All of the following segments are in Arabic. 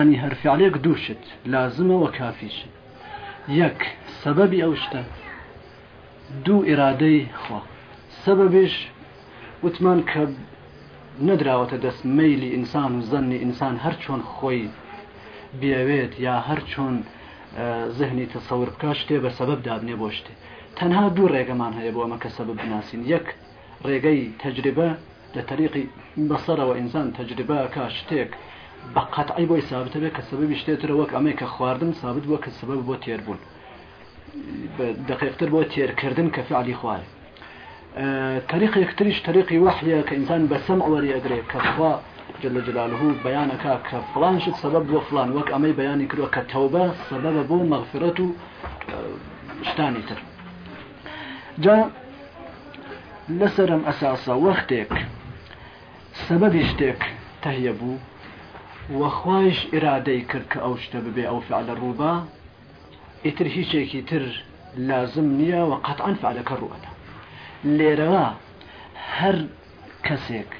يعني هەرفی عليك دووشت لازمە وە کافیش یەک سەبەبی ئەو شتە. دوو ئێرادەی خوا. سەبەبش وتمان کە نەدراوەتە دەست مەیلی ئینسان و زەنی ئینسان هەر چۆن خۆی بیاوێت یا هەر چۆن ذهنی تەسەور بکە شتێ بە سەبەب دابنێ بۆ شتێ. تەنها دوو ڕێگەمان هەیە بۆ ئەمە کە سەبب بناسیین یەک ڕێگەی تەجربە لە طریقی بەسەرەوە ئینسان تەجربە کا شتێک بە قەتعی بۆی سابتە بێت کە سەبەبی شتێترە وەک ئەمەی کە خواردن سابت بووە کە سبب بۆ تێربوون دقیقتر بۆ تێرکردن کە فعلی خوارد طريق يكتريش طريقي وحية كإنسان بسمع وري أدري كخوا جل جلاله بيانك كفلان شد سبب وفلان وك أمي بياني كرو كتوبة سبب بو مغفرته شتاني تر. جا لسرم أساسا وقتك سبب شتك تهيبو وەخوایش ئرادەی کرد کە ئەو شتە ببێ ئەو فعلە ڕووبا. ئیتر هیچێکی تر لازم نییە و قەتعاان فعلەکە ڕوەدا لێرەوە هەر کەسێک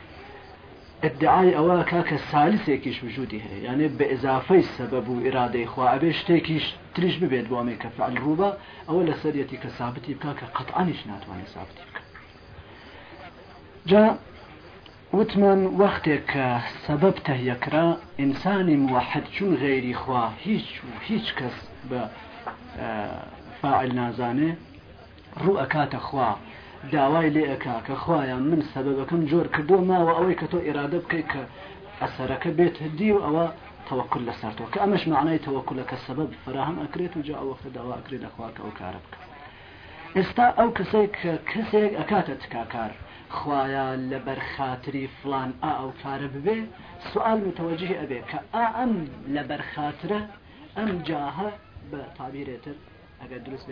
ادعای ئەوە کا کە سالسێکیش وجودی هەیە یانێ بە ئزافەی سەبەب و ئرادەی خوا ئەبێ شتێکیش تریش ببێت بۆامێ کە فعل ڕووبە ئەوە لە سەرەتی کە سابتی بکە کە قەتعاانیش ناتوانێت سابتی بکە. جا وتمان وەختێک کە سەبەب تەهیەکرا ئینسانی موحد چون غێری خوا هیچ و هیچ کەس بە فاعل نازانێ ڕوو ئەکاتە خوا داوای لێ ئەکا کە خۆیان من سەبەکەم جۆر کردو ماوە ئەوەی کە تۆ ئێرادە بکەیت کە ئەسەرەکە بێت هدی و ئەوە تەوەکل لەسەرەوە کە ئەمەش معنای تەوەکلە کە سەبەب فراهم ئەکرێت و جا ئەوەختە داوا ئەکرێت لەخواکە ئەو کارە بکە ئێستا ئەو کەسێک کەسێک ئەکاتە تکاکار خوایە لە بەرخاتری فلان ئا ئەو کارە سوال متوەجه ئەبێ کە ئا ئەم لە بەرخاترە ئەم جاهە بە تابیرێتر ئەگەر دروست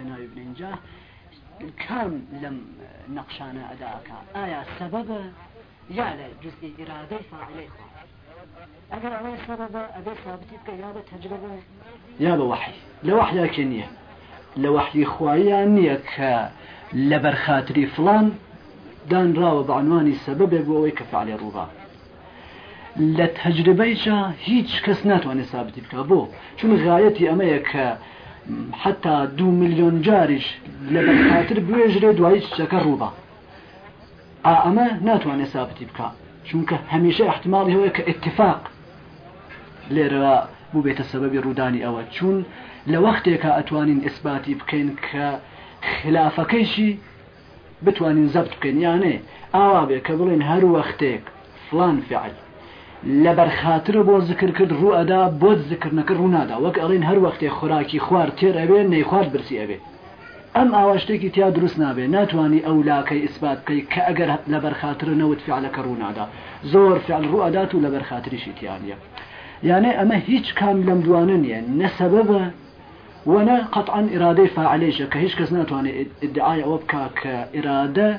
كم لم نقشانا أداءك آية سبب يا جزء إرادة فاعلي أجر على سبب أبي ثابتك يا تجربة يا بوحي لوحي كنية لوحي خوايا نيك لبر خاطري فلان دان راو بعنواني سبب بوي كفعلي الرضا لە تەجربەیجا هیچ کەس ناتوانێت سابتی بکە. بۆ چون غایەتی ئەمەیە کە حتا دو میلیۆن جاریش لە بەرخاتر بێژرێ دوایی چەکە ڕووبە ئەمە ناتوانێت سابتی بکە. چونکە هەمیشە احتمالی هەوەیە کە اتفاق لێرە بوو بێتە سەبەبی ڕوودانی ئەوە. چون لە وەختێکە ئەتوانین ئیسباتی بکەین کە خلافەکەیشی بتوانین زەبت بکەین. یانێ ئاوا بێ کە بڵێن هەر وەختێک فلان فعل. لەبەر خااتر بۆ ذکر کرد ڕوو ئەدا بۆ ذکر نەکرد ڕوونادا وەک ئەڵین هەر وەختێ خوراکی خوارد تێر ئەبێ نەی خوارد برسی ئەبێ. ئەم ئاواشتێکی تیا دروست نابێ. ناتوانانی ئەو لاکەی ئیسبات بکەی کە ئەگەر لەبەر خااتر نەوت فعلەکە ڕوونادا زۆر فعل ڕوئدات و لەبەر خااتریشی تیانە. یانێ ئەمە هیچ کام لەم دوانە نیە نەسەبەبە وەنە قطعا ئرادەی فعلێشە کە هیچ کەس ناتوانێت ادعای ئەوە بک کە ئرادە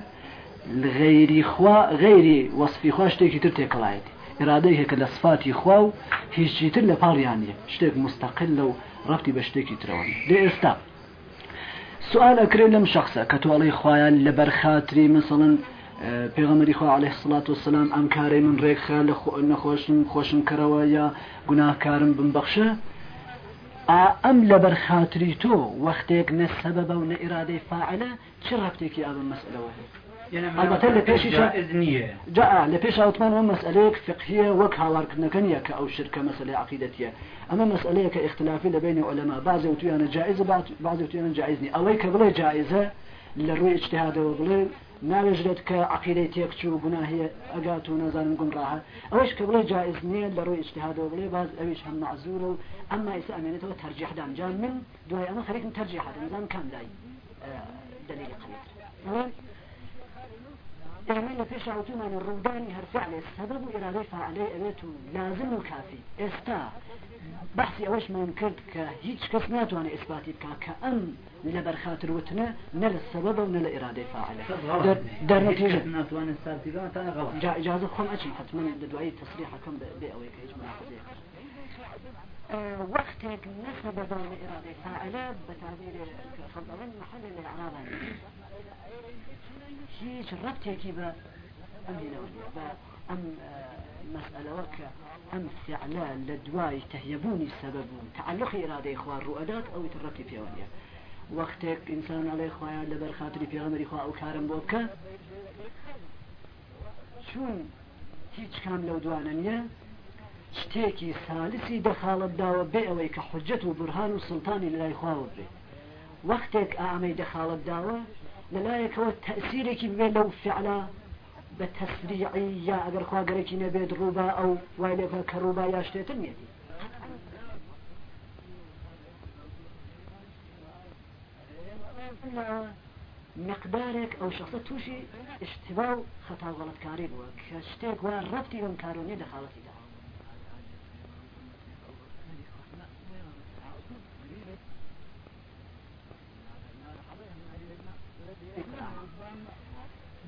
غیری خوا غیری وەصفی خوا شتێکی تر تێکەڵایەتی ئرادەی هەیە کە لە سفاتی خوا و هیچی تر لە پاڵیانە شتێک مستەقل لەو ڕفتی بە شتێکی ترەوە لێ ئێستا سوال ئەکرێ لەم شخصە کە تۆڵی خۆیان لە بەرخاتری مثلن پێغەمەری خوا عليه سڵات و سلام ئەم کارەی من ڕێکخە لە نەخۆشم خۆشم کەرەوە یا گوناهکارم بمبەخشە ئەم لە بەرخاتری تۆ وەختێک نە سەبەبە و نە ئێرادەی فاعلە چ ڕفتێکی ئەوە مەسلەوە هەیە البته لپیشش جاء لپیش اوتمان هم مسئله فقهیه وک هاورکردنەکە نیە کە ئەو شرکە مەسئله عقیدەتیە. ئەمە مەسئلەیە کە اختلافی لە بینی علەما بعضی وتویانە جائزە بعضی وتویانە جائزنی ئەوەی کە بڵێ جائزە لە ڕووی اجتهادەوە بڵێ ناوێژرێت کە عقیدەی تێکچوو گوناهەیە ئەگات و نازانم گمڕاهە ئەوەش کە بڵێ جائز نییە لە ڕووی اجتهادەوە بڵێ باز ئەویش هەم معزورە و ئەمما ئێستا ئەمێنێتەوە تەرجیحدان جان من دوای ئەمە خەریکم تەرجیحات نظام کام لای دلیلی قوی ئێمە پێش ئاوتومانە ڕوودانی هەرفعلێ سەبەب و ئێرادەی فعلەی ئەوێت و لازم و کافی. ئێستا بەحسی ئەوەشمان کرد کە هیچ کەس ناتوانێت ئیسباتی بکە کە ئەم لە بەرخاتر وتنە نە لە سەبەب و نە لە ئێرادەی فعلە دەرنەتیژە ناتوانێت جا ئەچین حتمما لە دوایی تەسریحەکەم بێ ئەوەی کە هیچ مناقضەیە وقتك نسبة إرادة فاعلة بتعبير خلطان محل الإعراب بە ئەم هێنەوە بە أم مسألة وك أم فعلا لدواي تهيبوني سبب. تعلق إرادة إخوان رؤدات أو يتركي في وقتك إنسان عليه إخوان لبر خاطري في غمر إخوان أو كارم بوكا شون هیچ کام لەو دوانە نییە شتێکی سالسی دەخاڵت داوە بێ ئەوەی کە حجەت و برهان و سلتانی لای خواوە بێ. وەختێک ئامەی دەخاڵت داوە لەلایەکەوە تەسیرێکی بێ لەو فعلا بە تەسریعی یا ئەگەر خواگەرێکی نەبێت ڕووبا ئەو وای لێکە کە ڕووبا یا شتێتر نیەتی مقدارێک ئەو شخصە تووشی اشتبا و خەتا غەڵەتکاری بووە کە شتێک وا ڕەتی بم کارۆنی لە خاڵەتیدا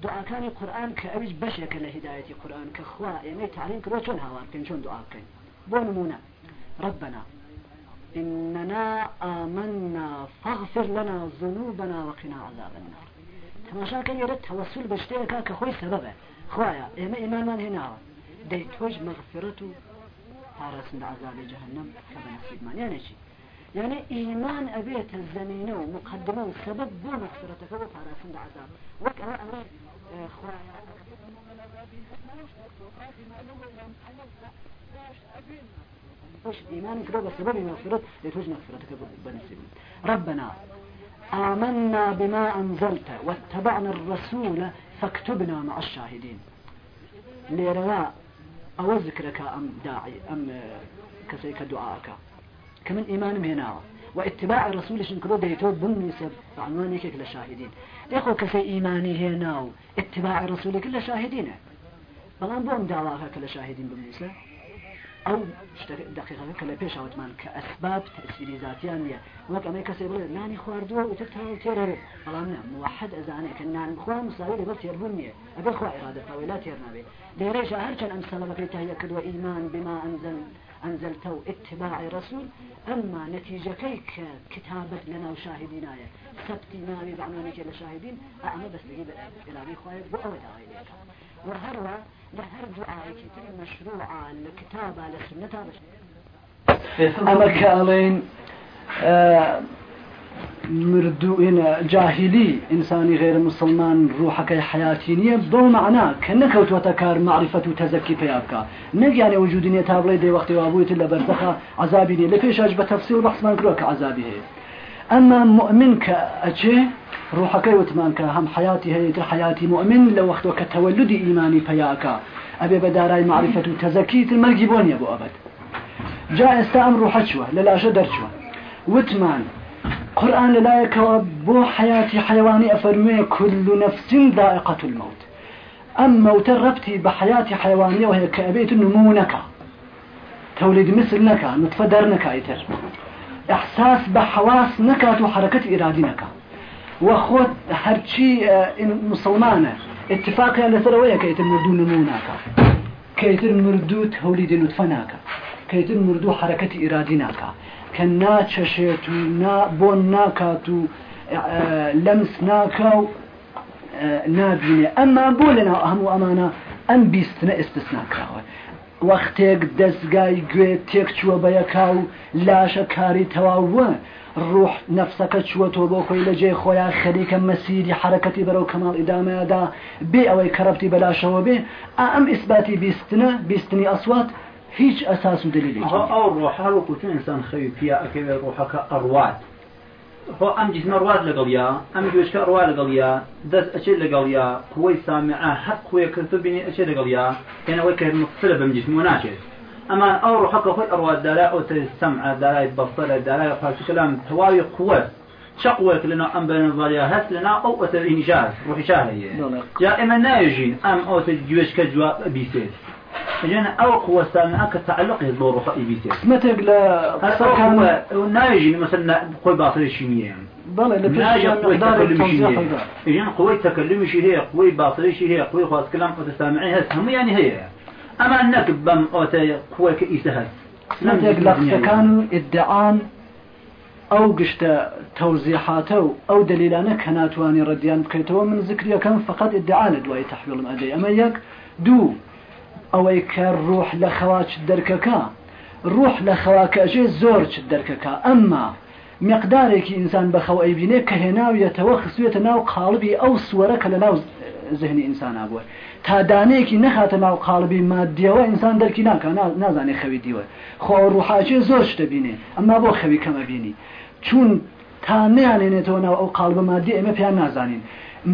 دعاکانی قورآن کە ئەویش بەشێکە لە هدایەتی قورآن کە خوا ئێمەی تعلیم کردۆ چۆن هاوار بکەین چۆن دعا بکەین بۆ نمونە. ربنا. إننا آمنا فاغفر لنا ذنوبنا وقنا عذاب النار. تماشا كان يرد توسل بشتيكا كخوي سببه. خوايا إما إيمان هنا؟ دي توج مغفرته. حارس من عذاب جهنم. كبنسيب من. يعني شي؟ يعني إيمان أبيت الزمينة ومقدمة وسبب بو مغفرتك وحارس من عذاب. وكأنا أمر وش إيمانك لو بسبب مغفرة لتوج مغفرتك بنسيب ربنا آمنا بما أنزلت واتبعنا الرسول فاكتبنا مع الشاهدين. ليروا أو ذكرك أم داعي أم كسيك دعاءك. كمن إيمان هنا. واتباع الرسول شنكرو ديتو بالنسب عنوانك للشاهدين يخو كسي إيماني هنا اتباع الرسول كل شاهدين. بلان بوم دعواك كل شاهدين بالنسبة أو دقيقة كلا بيش أوتمان كأسباب تأثير ذاتيان ليا وك أما يكسي بلد ناني خواردوا وتكتها وتيرر بلان نعم موحد أزاني كنان خوا مساوي لبل تيربوني أبل خوا إرادة فاوي تيرنا بي. ليريش أهرشان أمثال بكري تهيأ كدوا إيمان بما أنزل أنزلته اتباع رسول أما نتيجة كيك كتابة لنا وشاهدين آية سبتي نامي بعنوانك لشاهدين. أعمى بس لقيب إلى بأوي دعاية وهروا لهر دعاء مشروعا لكتابة لسنة ئەمە کاڵێن مردوئە جاهلی ئینسانی غێر مسلمان ڕوحەکەی حیاتی نییە بەو معنا کە نەکەوتوەتە کار معرفەت و تەزەکی پێیا بکە نەگیانێ وجودینێ تا بڵێ دەیوەختی وابوویت لە بەرزەخە عذابینی لە پێشش بە تەفسی و بەحسمان کرۆ کە عذابی هەیە. أما مؤمن كأجي روحك وتمانك هم حياتي هي حياتي مؤمن لو وقت وكتولد إيماني فياك. أبي بداراي معرفة وتزكي المرقي بوني أبو أبد. جاء استأم روحك شوى للا شدر شوى. وتمان قرآن لا يكوب حياتي حيواني أفرمي كل نفس ذائقة الموت. أم موت ربتي بحياتي حيوانية وهي كأبيت نمونك. تولد مثل نكا نطفة درنك ايتر إحساس بحواس نكات وحركة إرادينك وخوت هرشي مسلمانة اتفاقيا لسروية كيتر مردو نمونك كيتر مردو تولد نطفناك كيتر مردو حركة إرادينك کە ناچەشێت و بۆ ناکات و لەمس ناکە و نابینێ ئەمما بۆ لەناو هەموو ئەمانە ئەم بیستنە ئێستسناکراوە وەختێک دەستگای گوێ تێک چووە بەیەکا و لاشە کاری تەواوە. ڕوح نفسەکە چووەتۆ بۆ خۆی لە جێ خۆیان خەریکە مەسیری حرەکەتی بەرەو کەماڵ ئیدامەدا بێ ئەوەی کەرەبتی بەلاشەوە بێ. ئەم ئیسباتی بیستنە بیستنی ئەسوات هیچ ئەساس و دلیلی ئەو ڕۆحا وەکوتون ئینسان خەوی پیا ئەکەوێت ڕۆحەکە ئەڕوات. خۆ ئەم جسمە ڕوات لەگەڵ یا ئەم گوێشکە ڕوا لەگەڵ یا دەست ئەچێت لەگەڵ یا قوی سامعە هەر قوێ کردو بینی ئەچێت لەگەڵ یا کەنەوەی کە مقصرە بەم جسم و ناچێت. ئەما ئەو ڕۆحەکە خۆی ئەڕوات دارای ئەو سەمع دارای بەفەرە دارای خاص کلام تەواوی قوت شقوك لنا أم بين الضريا هس لنا أو أتر إنجاز روحي شاهية يا إما نايجين أم أو تجوش كجوا بيسيت جن أو قوة سامعة كتعلق يدور روح إبيتي. متى قلا كان نايجي مثلا قوي باطل الشيمية يعني بلى ناجي قوي تكلم شيء إجن قوي تكلم شيء هي قوي باطل شيء هي قوي خاص كلام قد سامعي هس هم يعني هي. أما أنك بم أو قوي كإيسة هس متى قلا كان إدعان أو قشت توزيحاته أو دليلانه كناتواني رديان بكيتو من ذكريا كان فقط إدعان دواي تحويل الأدي أما يك دو ئەوەی کە ڕوح لە خەواچ دەرکەکە. ڕوح لە خەواکەژێ زۆر چ دەرکەکە. ئەمما مقدارێکی ئینسان بەخەو ئەیبینێ کە هێناویەتەوە خسوێتە ناو قالبی ئەو سووەرە کە لە ناو زهنی ئینسانە بووە. تا دانەیەکی نەخاتە ناو قالبی مادیەوە ئینسان دەرکی ناکە نازانێ خەوی دیوە. خۆ ڕوحاچێ زۆر شتە بینێ ئەمما بۆ خەوی کەمە بینی. چون تا نیانێنێتەوە ناو ئەو قالبە مادی ئێمە پێیان نازانین.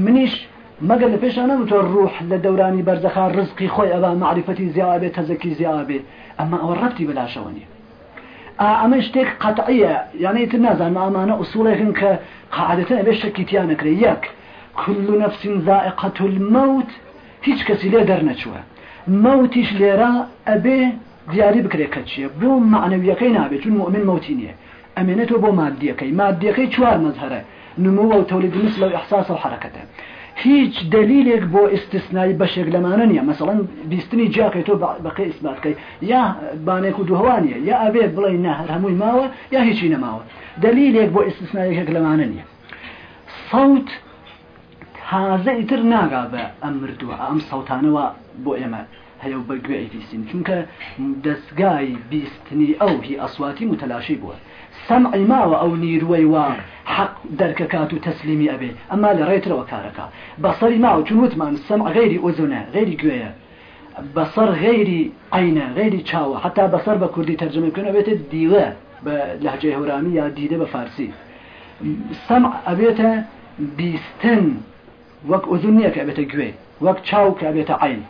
منیش مەگەر لە پێشانە بتۆ ڕوح لە دەورانی بەرزەخا ڕزقی خۆی ئەوە معرفەتی زیابێت تەزەکی زیابێ ئەمە ئەوە ڕەتی بەلاشەوە نیە ئەمە شتێک قەتعیە یانەی تر نازان ئامانە ئوسوڵێکن کە قاعدەتە ئەبێ نەکرێ یەک كل نفس ذائقة الموت هیچ کەسی لێ دەرنەچووە موتیش لێرە ئەبێ دیاری بکرێت کە چیە بۆ معنەویەکەی نابێت چون مؤمن موتی نییە ئەمێنێتەوە بۆ مادیەکەی مادیەکەی چوار مەزهرە نمو و تولید مثل و إحساس و حرەکەتە هیچ دلیلێک بۆ ئستثنایی بەشێک لەمانە نیە مەسەڵەن بیستنی جاکەی تۆ بەقی ئیسباتکەی یا بانێک و دوهوانیە یا ئەبێ بڵێ نەهر هەمووی ماوە یا هیچی نەماوە. دلیلێک بۆ ئستثنایەکێک لەمانە نییە. سەوت تازە ئیتر ناگا بە ئەم مردووە ئەم سەوتانەوە بۆ ئێمە هەیە بە گوێی بیستین چونکە دەستگای بیستنی ئەو هی ئەسواتی متلاشی بووە. سەمعی ماوە ئەو نیروەی وا حق دەرکەکات و تەسلیمی ئەبێ ئەما لە ڕێترەوە کارەکە بەسەری ماوە چون وتمان سەمع غێری ئۆزونە غێری گوێیە بەسەر غێری عینە غێری چاوە حتا بەسەر بە کوردی تەرجمە بکەن ئەبێتە دیوە بە لەهجەی هەورامی یا دیدە بە فارسی سەمع ئەبێتە بیستن وەک ئۆزون نییە کە ئەبێتە گوێ وەک چاو کە ئەبێتە عین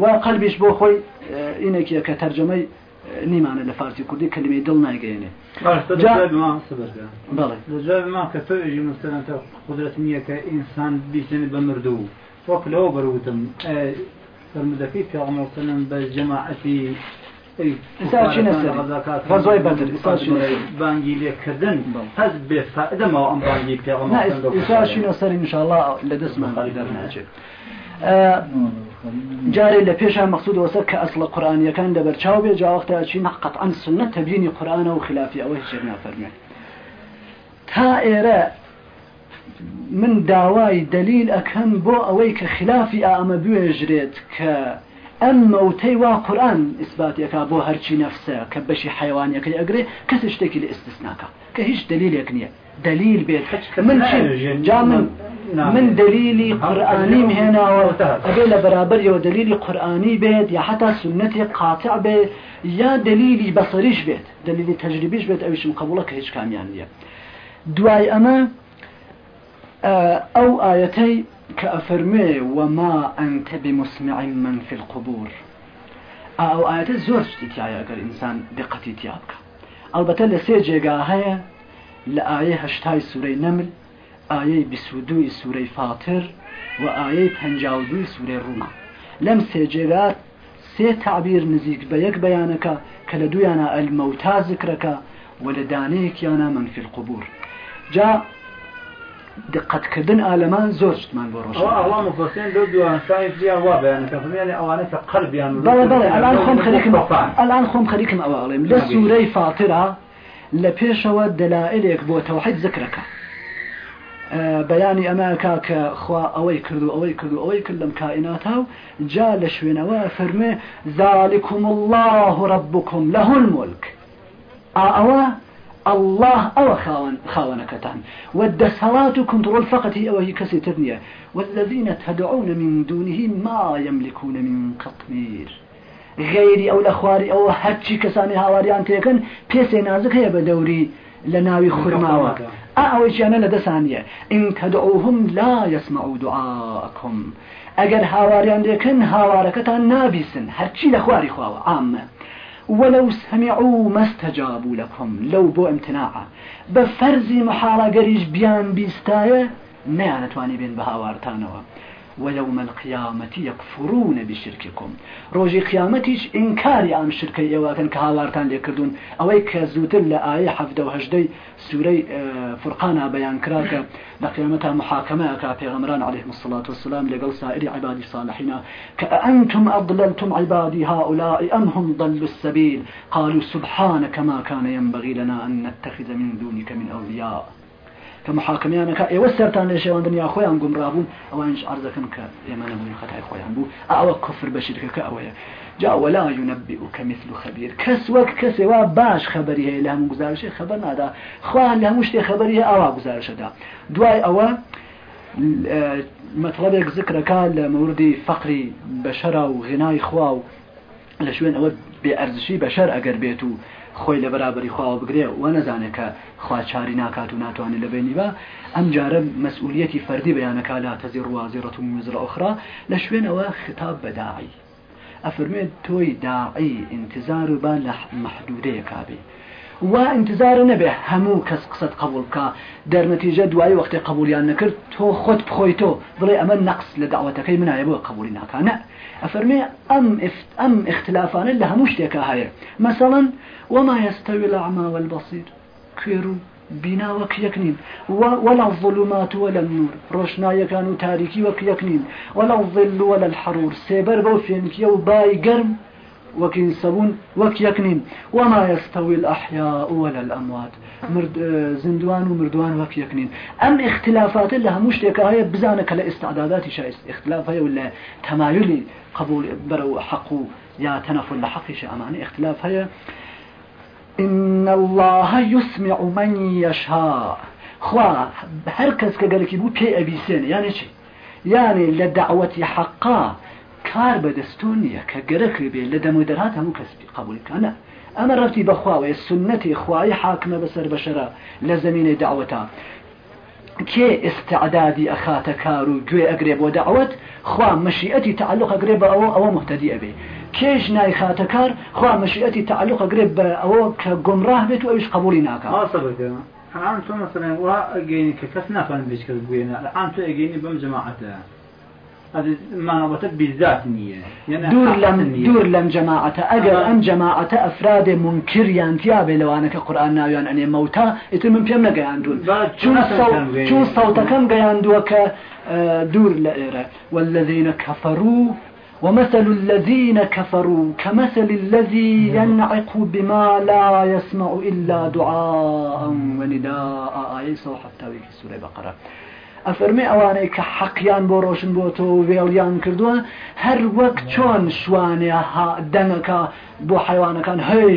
و قەلبیش بۆ خۆی ئینێکیە کە تەرجمەی نیمانە لە فارسی کوردی کلمی دڵ نایگەێنێ ما کە تۆژی مستەنەتە قدرەت نییە کە ئینسان بیستێنێت بە مردوو وەک لەوە بەروتم فرمودەکەی پیاڵمەسەنم بە جەماعەتی غزوی بدر بانگی لێکردن هەز بێ فائدەمەوە ئەم بانگی پیاڵمەساشینە سەر انشاءالله لە دەستمان دەرناچێت جارێ لە پێشان مەخصود وەسە کە ئەسڵە قورآانیەکان لە بەرچاو بێ جاوەختە چی نەقەت ئەن سنە تەبیینی قورآانە و خلافی ئەوە هیچ نافەرمێ تا ئێرە من داوای دلیل ئەەکەم بۆ ئەوەی کە خلافی ئامە بێژرێت کە ئەم مەوتەی وا قورآن ئیسباتەکە بۆ هەرچی نەفسە کە بەشی حیوانەکەی ئەگرێ کەس شتێکی لە ئستثناکە کە هیچ دلیلێک نییە. دلیل بێت. من جا من من دلیلی قورآانیم هێناوە ئەبێ لە بەرابەریەوە دلیلی قورآانی بێت یا حتا سنەتی قاتع بێ یا دلیلی بەسەریش بێت دلیلی تەجریبیش بێت ئەویشم قبولە کە هیچ کامیان نییە دوای ئەمە ئەو ئاەتەی کە ئەفەرمێ وما ئەنتە بمسمع من في القبور. ئەو ئاەتە زۆر شتی تایە ئەگەر ئینسان دقەتی تیا بکە ئەلبەتە لە سێ جێگا هەیە لە ئاەیە هەشتای سوورەی نەمل ئاەی بیسودوی سوورەی فاتر و ئاەی پەنجاودوی سوورەی ڕووما لەم سێجێگات سێ تعبیر نزیک بە یەک بەیانەکە کە لە دویانە ئەلمەوتا ذکرەکە و لە دانەیەکیانە منفی القبور. جا دقتکردن ئالەمان زۆر شتمان بۆ ڕۆژ. الان خۆم خەریکم ئەوە ئەڵێم. لە سوورەی فاترە لە پێشەوە دەلائلێک بۆ تەوحید ذکرەکە. بەیانی ئەماکا کە خوا ئەوەی کرد و ئەوەی کرد و ئەوەی کرد لەم کائیناتا و جا لە شوێنەوە الله ربكم له الملك. ئەوە الله ئەوە خاوەنەکەتان والدەسەڵات و کنترۆل فقەتی ئەوە هی کەسی تر نییە والذين تدعون من دونه ما يملكون من قطمير. غێری ئەو لە خواری ئەوە هەرچی کەسانی هاواریان تێکن پێسێ نازک هەیە بە دەوری ئەوەیانە لە دەسانیە ئین تەدعوهم لا يسمعوا دعاءكم. ئەگەر هاواریان دێکن هاوارەکەتان نابیسن هەرچی لە خواری عامە ولو سمعوا ما استجابوا لكم. لو بو امتناعا بفرز محاڵە گەریش بیان بیستایە نەیانەتوانی بێن بە هاوارتانەوە ويوم القيامة يكفرون بشرككم. روجي قيامتيش إنكاري عن شركة يواكن كهاوارتان ليكردون. أوي كزوتر لآية حفظة وهجدي سوري فرقانا بيان كراكا لقيامتها محاكمة كابيغمران عليهم الصلاة والسلام لقل سائر عبادي صالحين. كأنتم أضللتم عبادي هؤلاء أم هم ضلوا السبيل؟ قالوا سبحانك ما كان ينبغي لنا أن نتخذ من دونك من أولياء. کە محاکمیانەکە ئێوە سەران لە شێوان دنیا خۆیان گمڕابوون ئەوانش ئارزەکەن کە ئێمە نەبووین خەتای خۆیان بوو ئەوە کفر بەشیرکەکە ئەوەیە جا ولا ينبئك مثل خبير. کەس وەک کەسێوا باش خبری هەیە لە هەموو گزارشی خبر نادا. خوان لە هەموو شتێ خبری ئەوە گزارشەدا دوای ئەوە مطلبێک ذکرەکە لە موردی فقری بەشەرا و غنای خوا و لە شوێن ئەوە بێئەرزشی بەشەر ئەگەر و خۆی لە بەرابری خواوە بگرێ و نەزانێت کە خوا چاری ناکات و ناتوانێت لە بینی بە. ئەم جارە مەسئولیەتی فەردی بەیانەکە لا تەزی ڕوازیڕەت و مزرە ئۆخرا لە شوێنەوە خطاب بەداعی. ئەفرمێت تۆی داعی انتظار و با لە محدودەیە کابێ وا انتظار نەبێ هەموو کەس قسەت قبولکە دەرنەتیجە دوای وەختی قبولیان نەکرد تۆ خۆت بخۆی تۆ بڵێ ئەمە نەقص لە داوەتەکەی منایە بۆ قبولی ناکانە. ئەفەرمێ ئەم ئەم اختلافانە لە هەموو شتێکە هەیە مەسەڵەن وما يستوي الأعمى والبصير. كيرو بنا یەکنین ولا الظلمات ولا النور. ڕۆشنایەکان و تاریکی وەک یەکنین ولا الظل ولا الحرور. سێبەر بەو فێنکیە و بای سەبوون وەک یەکنین وما يستوي الأحياء ولا الأموات. مرد زندوان و مردوان وەک یەکنین ئەم اختلافات هەیە بزانە کە لە ئستعداداتی شایست اختلاف هەیە و لە تەمایلی قبول بەرە حق و یا تەنەفل لە حەقیش ئەمانە اختلاف هەیە إن الله يسمع من يشاء. خوا هر کس که گلکی بو پی ابیسین یعنی چی یعنی حقا. کار بەدەستون نییە کە گەرەکری بێ لە دەمو دەرهات هەموو کەس قبولکانە ئەمە ڕفتی بەخواوەیە سنەتی خوای حاکمە بەسەر بەشرە لە زمینەی داوەتا کێ استعدادی ئەخاتە کار و گوێ ئەگرێ بۆ داوت خوا مەشیئەتی تعلق ئەگرێ بە ئەوە ئەوە محتدی ئەبێ. کێش نایخاتە کار؟ خوا مەشیئەتی تعلق ئەگرێ بە ئەوە کە گمڕاه بێت و ئەوش قبولی ناکە. الان تو مثلا وا اجيني ككس نافن بيش كبوينا الان تو اجيني بم جماعته يعني دور لم دور لم جماعة. أجر أم جماعة أفراد منكر ينتياب لو أنا كقرآن ناويان أني موتا إتم من بيم نجيان دون شو صوت شو صوت كم جيان دوك دور لإيرة. والذين كفروا ومثل الذين كفروا كمثل الذي ينعق بما لا يسمع إلا دعاء ونداء. آية حتى في سورة بقرة ئەفەرمێ ئەوانەی کە حەقیان بۆ ڕۆشن بۆ تۆ وێڵیان کردووە هەر وەک چۆن شوانێ دەنگەکە بۆ حیوانەکان. هەی!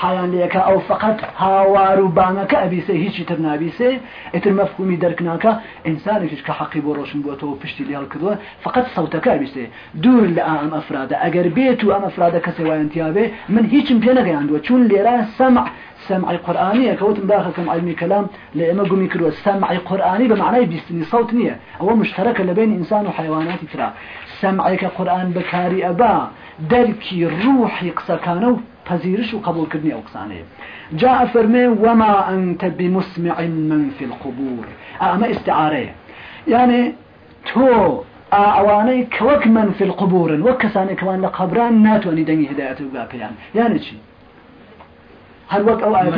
حیان لەکە ئەو فقط هاوار و بانەکە ئەبیسێ هیچی تر نابیسێ ئتر مەفهومی دەرکناکە ئینسانێکش کە حەقی بۆ ڕۆشن تۆ پشتی لیال کردووە فقط سەوتەکە بیستێ دوور لە ئەم ئەفرادە. ئەگەر بێت و ئەم ئەفرادە کەسێ وایەنتیاابێ من هیچم پێ نەگەیاندووە. چون لێرە سەمع سمع قرآنية كوتم داخل كم علمي كلام لما قومي كروا سمع قرآني بمعنى بيستني صوت نية هو مشترك بين إنسان وحيوانات ترى سمعك قرآن بكاري أبا دركي روحي قسكانو پذیرش و قبول کردنی ئەو قسانەیە جاء فەرمێ وما أنت بمسمع من في القبور. ئەمە استعارەیە يعني تۆ ئەوانەی کەوەک من في القبور وەک کەسانێک کەوان لە قبران ناتوانانی دەنگی هدایەت و گاپیان یانە چی هل وقع آية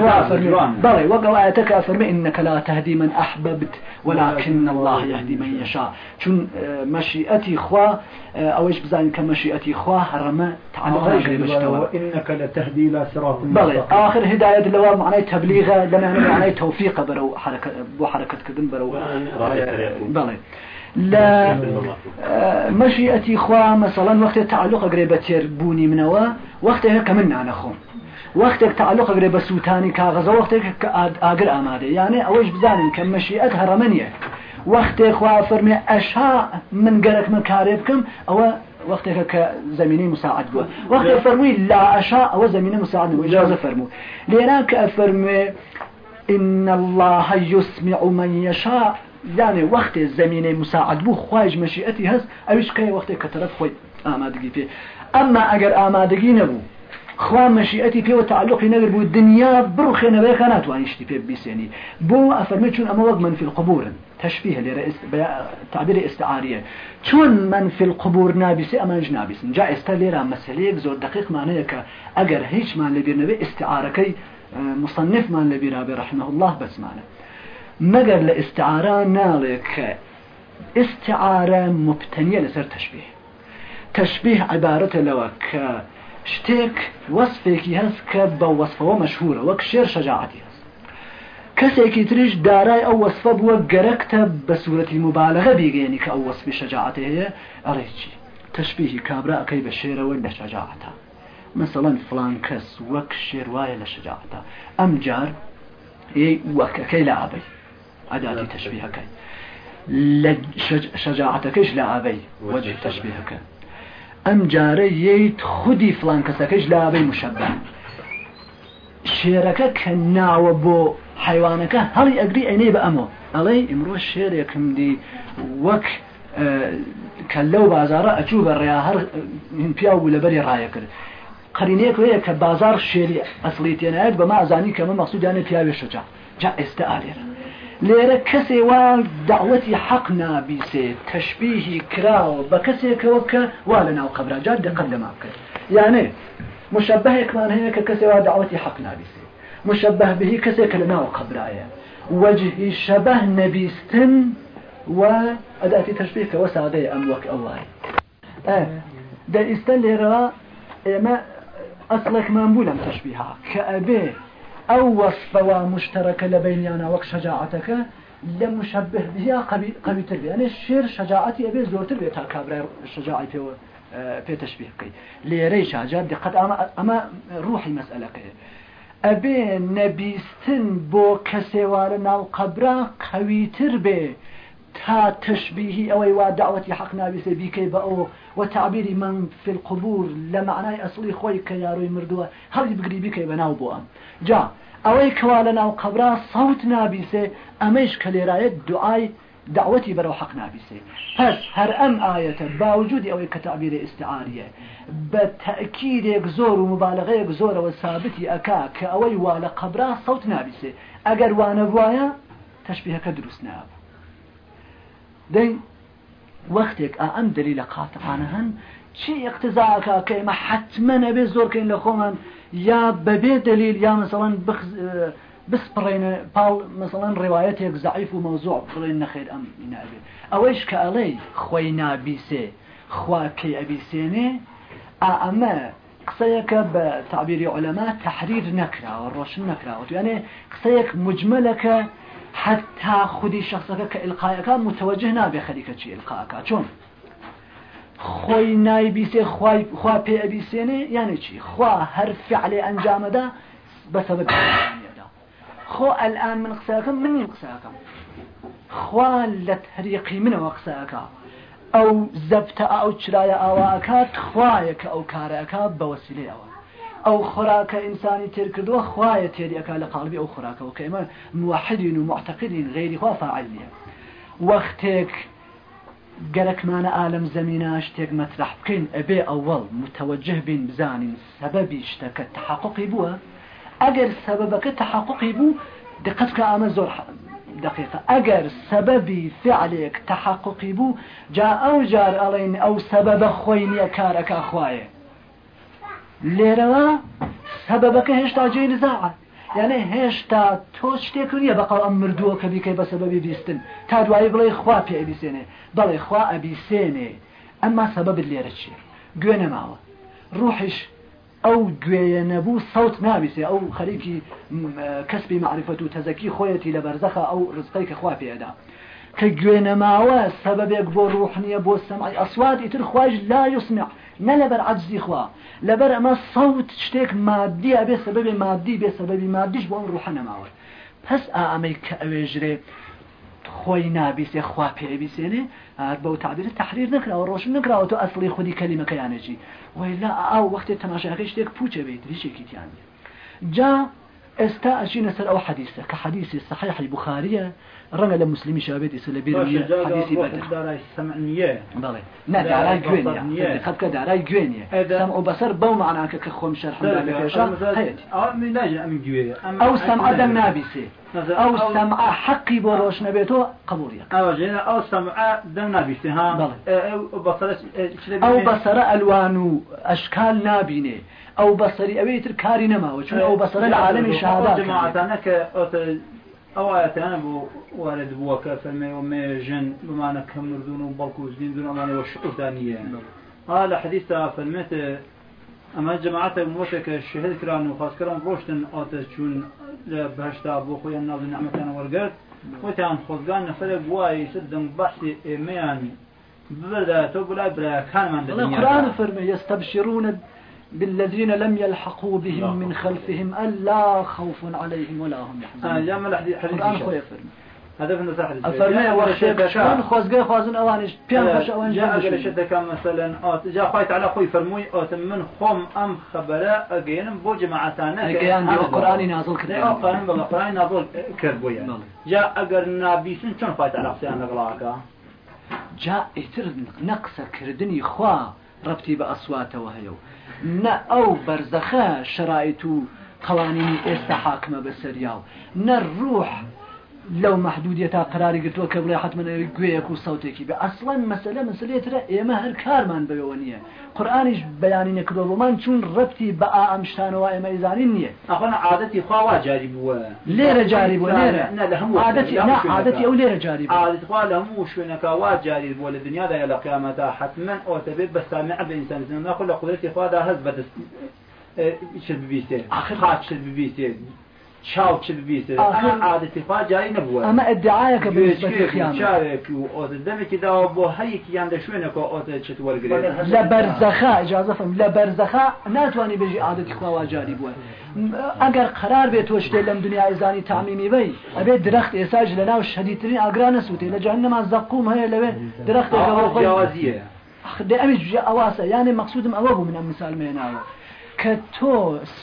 بلى وقع آياتك أفرمي إنك لا تهدي من أحببت ولكن الله يهدي من يشاء شون مشيئتي خوا أو إيش بزاني كمشيئتي خوا هرما تعلق مشتوى إنك لتهدي إلى صراط بلى آخر هداية اللواء معناه تبليغ لنا معناه توفيق برو حركة بو حركة كذن برو بلى لا مشيئتي خوا مثلا وقت تعلق قريبة بوني منوا وقت هيك من أنا خو وەختێک تعلق ئەگرێ بە سووتانی کاغەزە وەختێک کە ئاگر ئامادە یانێ ئەوەش بزانین کە مەشیئەت هەڕەمەنیە وەختێک خوا فەرمێ ئەشا من گەرەکمە کارێ بکەم ئەوە وقتێکە کە زمینی مساعد بووە. وەختی فەرمووی لا ئەشا ئەوە زمینە مساعد بوو اجازە فەرموو لێرا کە ئەفەرمێ إن الله يسمع من يشاء. يعني وقت زمینه مساعد بو خواهج مشیئتی هست اوش که وقتی که طرف خوی آمادگی پی اما اگر آمادگی نبو خوا مەشیئەتی پێوە تعلقی نەگر بوو دنیا بڕخێنەوەیەکە ناتوانیشتی پێ بیسێنی. بۆ ئەفەرمێ چون ئەمە وەک منفی القبورن تشبيه لێرە تعبیر ئێستعاریە چون منفی القبور نابیسێ ئەمانج نابیسن. جا ئێستا لێرە مەسلەیەک زۆر دقیقمانەیە کە ئەگەر هیچمان لەبیرنەوێ ئستعارەکەی مصنفمان لەبیرابێ رحمه الله بەسمانە مەگەر لە ئستعارە ناڵێ کە استعارە مبتنیە لەسەر تشبيه تشبيه عبارەتە لەوە کە شتێک وەصفێکی هەست کە بە وەصفەوە مەشهورە وەک شێر شەجاعتی هەست کەسێکی تریش دارای ئەو وەسفە بووە گەرەکتە بە سوورەتی مبالغە بیگەێنی کە ئەو وەسفی شەجاعت هەیە ئەڕێکی تشبیهی کابرا ئەەکەی بە شێرەوە لە شەجاعتە مثلا فلان کەس وەک شێروایە لە شەجاعتە ئەم جار وەکەکەی لە ئابەی عداتی تشبیهەکەی لە شەجاعتەکەش لە ئابەی وەجه تشبیهەکە ئەم جارە ییت خودی فلان کەسەکەش لە ئابەی مشەبە شێرەکە کە ناوە بۆ حیوانەکە هەڵی ئەگری ئەینەی بە ئەمە. ئەڵێ ئمرۆ شێرێکم دی وەک کە لەو بازارە ئەچوو بە ڕیا هەر پیا و لەبەری ڕایە کرد. قرینەیەک وەیە کە بازار شێری ئەسلی تێنایەت بە مازانی کەمە مەسوودانە پیاوێ شجا جا ئێستا ئالێرە. لێرە کەسێ وا داوەتی حەق نابیسێ تەشببیهی کراوە بە کەسێکەوە کە وا لە ناو قبراجات دقت لەما کرد یانێ مشبهێکمان هەیە کە کەسێ وا داوەتی حەق نابیسێ مشبه بهی کەسێک لە ناو قبرایە وجهی شەبه نەبیستن و ئەداتی تەشببیکەوە سادەیە ئەم وەک ئەوای دەئیستە لێرەوە ئێمە ئەسڵێکمان بوو لەم تەشببیها کە ئەبێ ئەو وەصفەوە مشتەرەکە لە بینیانە وەک شەجاعەتەکە لە مشبه بها قویتر بێ ئەنێ شێر شەجاعەتی ئەبێ زۆرتر بێت تا کابرای شەجاعی پێوە پێ تەشبیه بکەیت لێرەی شاجات دقت ئەمە ڕوحی مەسئلەکەیە ئەبێ نەبیستن بۆ کەسێوارە ناو قبرا قویتر بێ تا تشبيهي أو وا دعوتي حق نابي بيكي بأو وتعبيري من في القبور لمعنى أصلي خوي كياروي مردوة. هل بقري بيكي بناو بوام جا ئەوەی کەوا لە ناو قبرا سەوت نابیسێ ئەمەش کە لێرایەت دوعای دعوەتی بەرەو حەق نابیسێ پس هەر ئەم ئاەتە باوجودی ئەوەی کە تعبیرە ئستعاریە بە تەکیرێک زۆر و مبالغەیەک زۆرەوە سابتی ئەکا کە ئەوەی وا لە قبرا دەی وەختێک ئەم دەلی لە قاتەقانە هەن چی اقتزاکە کەمە حتممە نەبێ زۆرکەین لە خۆمان یا بەبێ دلیل یا مثلەن بسپڕێنە پاڵ مثلەن ڕێوایەتێک زعیف و مەوزوع بڵێن نەخێر ئەم نابێت ئەوەیش کە ئەڵێ خۆی نابیسێ خواکەی ئەبیسێنێ ئەمە قسەیەکە بە تعبیری علەما تحریر نەکراوە ڕۆشن نەکراوە. یانێ قسەیەک مجملەکە حتا خودی شخصەکە کە ئلقایەکە متوجه نابێ خەریکە چی ئلقاکە. چۆن؟ خۆی نایبیسێ خوا پێ ئەبیسێنێ یانە چی؟ خوا هەر فعلێ ئەنجامەدا بەسەبەت خۆ ئەلان من قسەکەم منی قسەکەم. خوا لە تەریقی منەوە قسەکە. ئەو زەبتە ئەو چرایە ئاواکات خوایە کە ئەو کارەکە بەوەسیلەوە ئەو خۆراکە ئینسانی تێر کردووە خوایە تێریەکە لە قالبی ئەو خۆراکەەوە کە ئێمە موحدین و معتقدین غێری خوا فاعل نییە وەختێک گەرەکمانە ئالم زمینە شتێک مەترح بکەین ئەبێ ئەوەڵ متوجه بین بزانین سەبەبی شتەکە تحققی بووە ئەگەر سەبەبەکە تحققی بوو دقت کە ئامە زۆر دقيقة. أجر سببي فعلك تحققي بو جاء أو جار ألين أو سبب خويني كارك أخواية. لێرەوە سەبەبەکە هێشتا جێ نزاعە. یعنی هێشتا تۆ شتێکریە بەقەڵ ئەم مردووە کە بیکەی بە سەبەبی بیستن. تا دوایی بڵێ خوا پێ ئەبیسێنێ. بەڵێ خوا ئەبیسێنێ. ئەمما سەبەبت لێرە چیە؟ گوێ نەماوە ڕوحش ئەو گوێیە نەبوو سەوت نابیسێ. ئەو خەریکی کەسبی معرفەت و تەزەکی خۆیەتی لە بەرزەخە ئەو ڕزقی کە خوا پێدا کە گوێ نەماوە سەبەبێک بۆ ڕوحنیە بۆ سەمعی ئەسواد ئیتر خواش لا يسمع نە لەبەر عجزی خوا لەبەر ئەمە سەوت شتێک مادیە بێ سەبەبێ مادی بێ سەبەبی مادیش بۆ ئەم ڕوحە نەماوە پس ئەمەی کە ئەوێژرێ خۆی نابیسێ خوا پێبیسێنێ بەو تعبیر تحریر نکراوە ڕۆشن نکراوە تۆ ئەسڵی خودی کەلیمەکەیانێکی وی لا ئاو وەختی تەماشاەکەی شتێک پوچە بێت ریشێکی تیان جا ئێستا ئەچینە سەر ئەو حەدیثە کە حەدیثی صحیحی بخاریە ڕەنگە لە مسلمی شابێتی سە لە بیر حەدیثی بەڵێ نه دارای گوێنیە خەبکە دارای گوێنیە سەم و بەسەر بەو معناکە کە خۆم شەرح پێشە ئەو سەمع دەم نابیسێ ئەو سەمع حەقی بۆ ڕۆش نەبێتەوە قبولیە ئەو سەمع دەم نابیسێ ها؟ ئەو بەسەرە ئەلوان و ئەشکال نابینێ ئەو بەسەری ئەوەی تر کاری نەماوە چون ئەو بەسەرە لە عالمی شادانەکە ئەو ئاەتیانە بۆ وارد بووە کە فەرمەوە مێژن بمانە کە مردون و بەڵکو و زیندون ئەمانەوە شقدانیە ها لە حەدیثتا فەرمێتە ئەمە جەماعتە وەتە کە شهد کران و خاصکەران ڕۆشتن ئاتە چون بەهشتا بۆ خۆیان ناو نعمەتیان وەرگرت خۆتیان خۆزگان نەفرێک وای سدم بەحسی ئێمەیان ببردا تۆ بلای براکانمان القرآن فرمي يستبشرون بالذين لم يلحقوا بهم من خلفهم ألا خوف عليهم ولا هم يحزنون. آه القرآن خويا فرمي. هدف من صح أفرمي وخشيك شان خوزقي خوازن أوانش بيان خش أوان جاء أقل شدة كان مثلا أوت جاء خايت على خوي فرموي أوت من خم أم خبراء أجين بو جماعتنا أجين بو قرآن نازل كده أو قرآن بالله قرآن نازل كربويا جاء أجر نابيسن شون خايت على حسين أغلاقا جاء إتر نقص كردني خوا. ڕەتی بە ئەسواتەوە هەیە. و نە ئەو بەرزەخە شرایط و قوانینی ئێستا حاکمە بەسەریاو نە ڕوح لو محدودية قراري قلت لك بلا حتما قويك وصوتك أصلا مسألة مسألة ترى إيما هر كارمان بيوانية قرآنش بياني نكدو بمان چون ربطي بقى أمشتان وإيما إزانين نية أخونا عادتي خوا جاري بوا ليرة جاري بوا ليرة نا لهم عادتي لا عادتي أو ليرة جاري بوا عادتي خوا لهم وشوينك وا جاري بوا للدنيا دا يلا قيامتا حتما أو تبيت بس سامع بإنسان نقول لقدرتي خوا دا هز بدس شد ببيستي خاك شد ببيستي چاو چ ببیسه اما عادتی خوا جاری نبوه. اما ادعایك بالنسبة للخيانه شارك و دمك دا بو هيك ياند شوينه كو اوت چت ورگري لبرزخا اجازه فهم لبرزخا ناتواني بيجي عادتي خوا جاری بوه. اگر قرار به توش لم دنیا ازانی تعمیمی بی ابي درخت اساج لنا شديدترين اقران سوتي لجهنم الزقوم هي لبي درخت جوازيه آخ ده امج اواسه يعني مقصودم اوابو من المثال ميناوه کە تۆ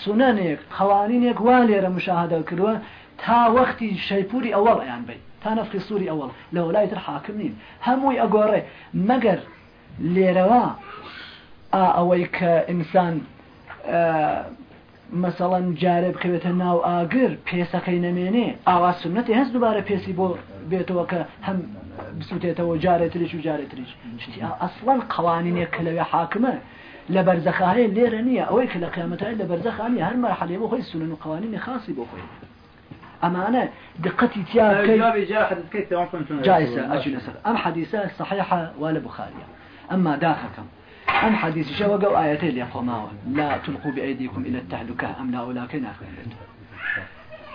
سنەنێک قوانینێک وا لێرە مشاهدە کردووە تا وەختی شەیپوری ئەوەڵ ئەیان بی تا نەفری سووری ئەوەڵ. لە وڵای تر حاکم نین. هەمووی ئەگۆڕێ مەگەر لێرەوە ئەوەی کە ئینسان مەسەڵەن جارێ بکەوێتە ناو ئاگر پێسەکەی نەمێنێ. ئاوا سنەتی هەست دووبارە پێسی بۆ بێتەوە کە هەم بسووتێتەوە جارێتریش و جارێتریش. ئەسڵەن قوانینێک کە لەوێ حاکمە. لە بەرزەخانەیە لێرە نییە ئەوەی کە لە قیامەتای لە بەرزەخانی هەر مەرحەلێ بۆ خۆی سونن و قوانینی خاصی بۆ خۆی. ئەمانە دقەتی تیا جایسە ئەچی لەسەر. ئەم حەدیسە صحیحە وا لە بخاریە. ئەمما داخەکەم. ئەم حەدیسی شەوە گەو ئاەتەی لێ قۆماوە لا تلقوا بأيديكم إلى التهلكة. أم لا ناخوێنێت.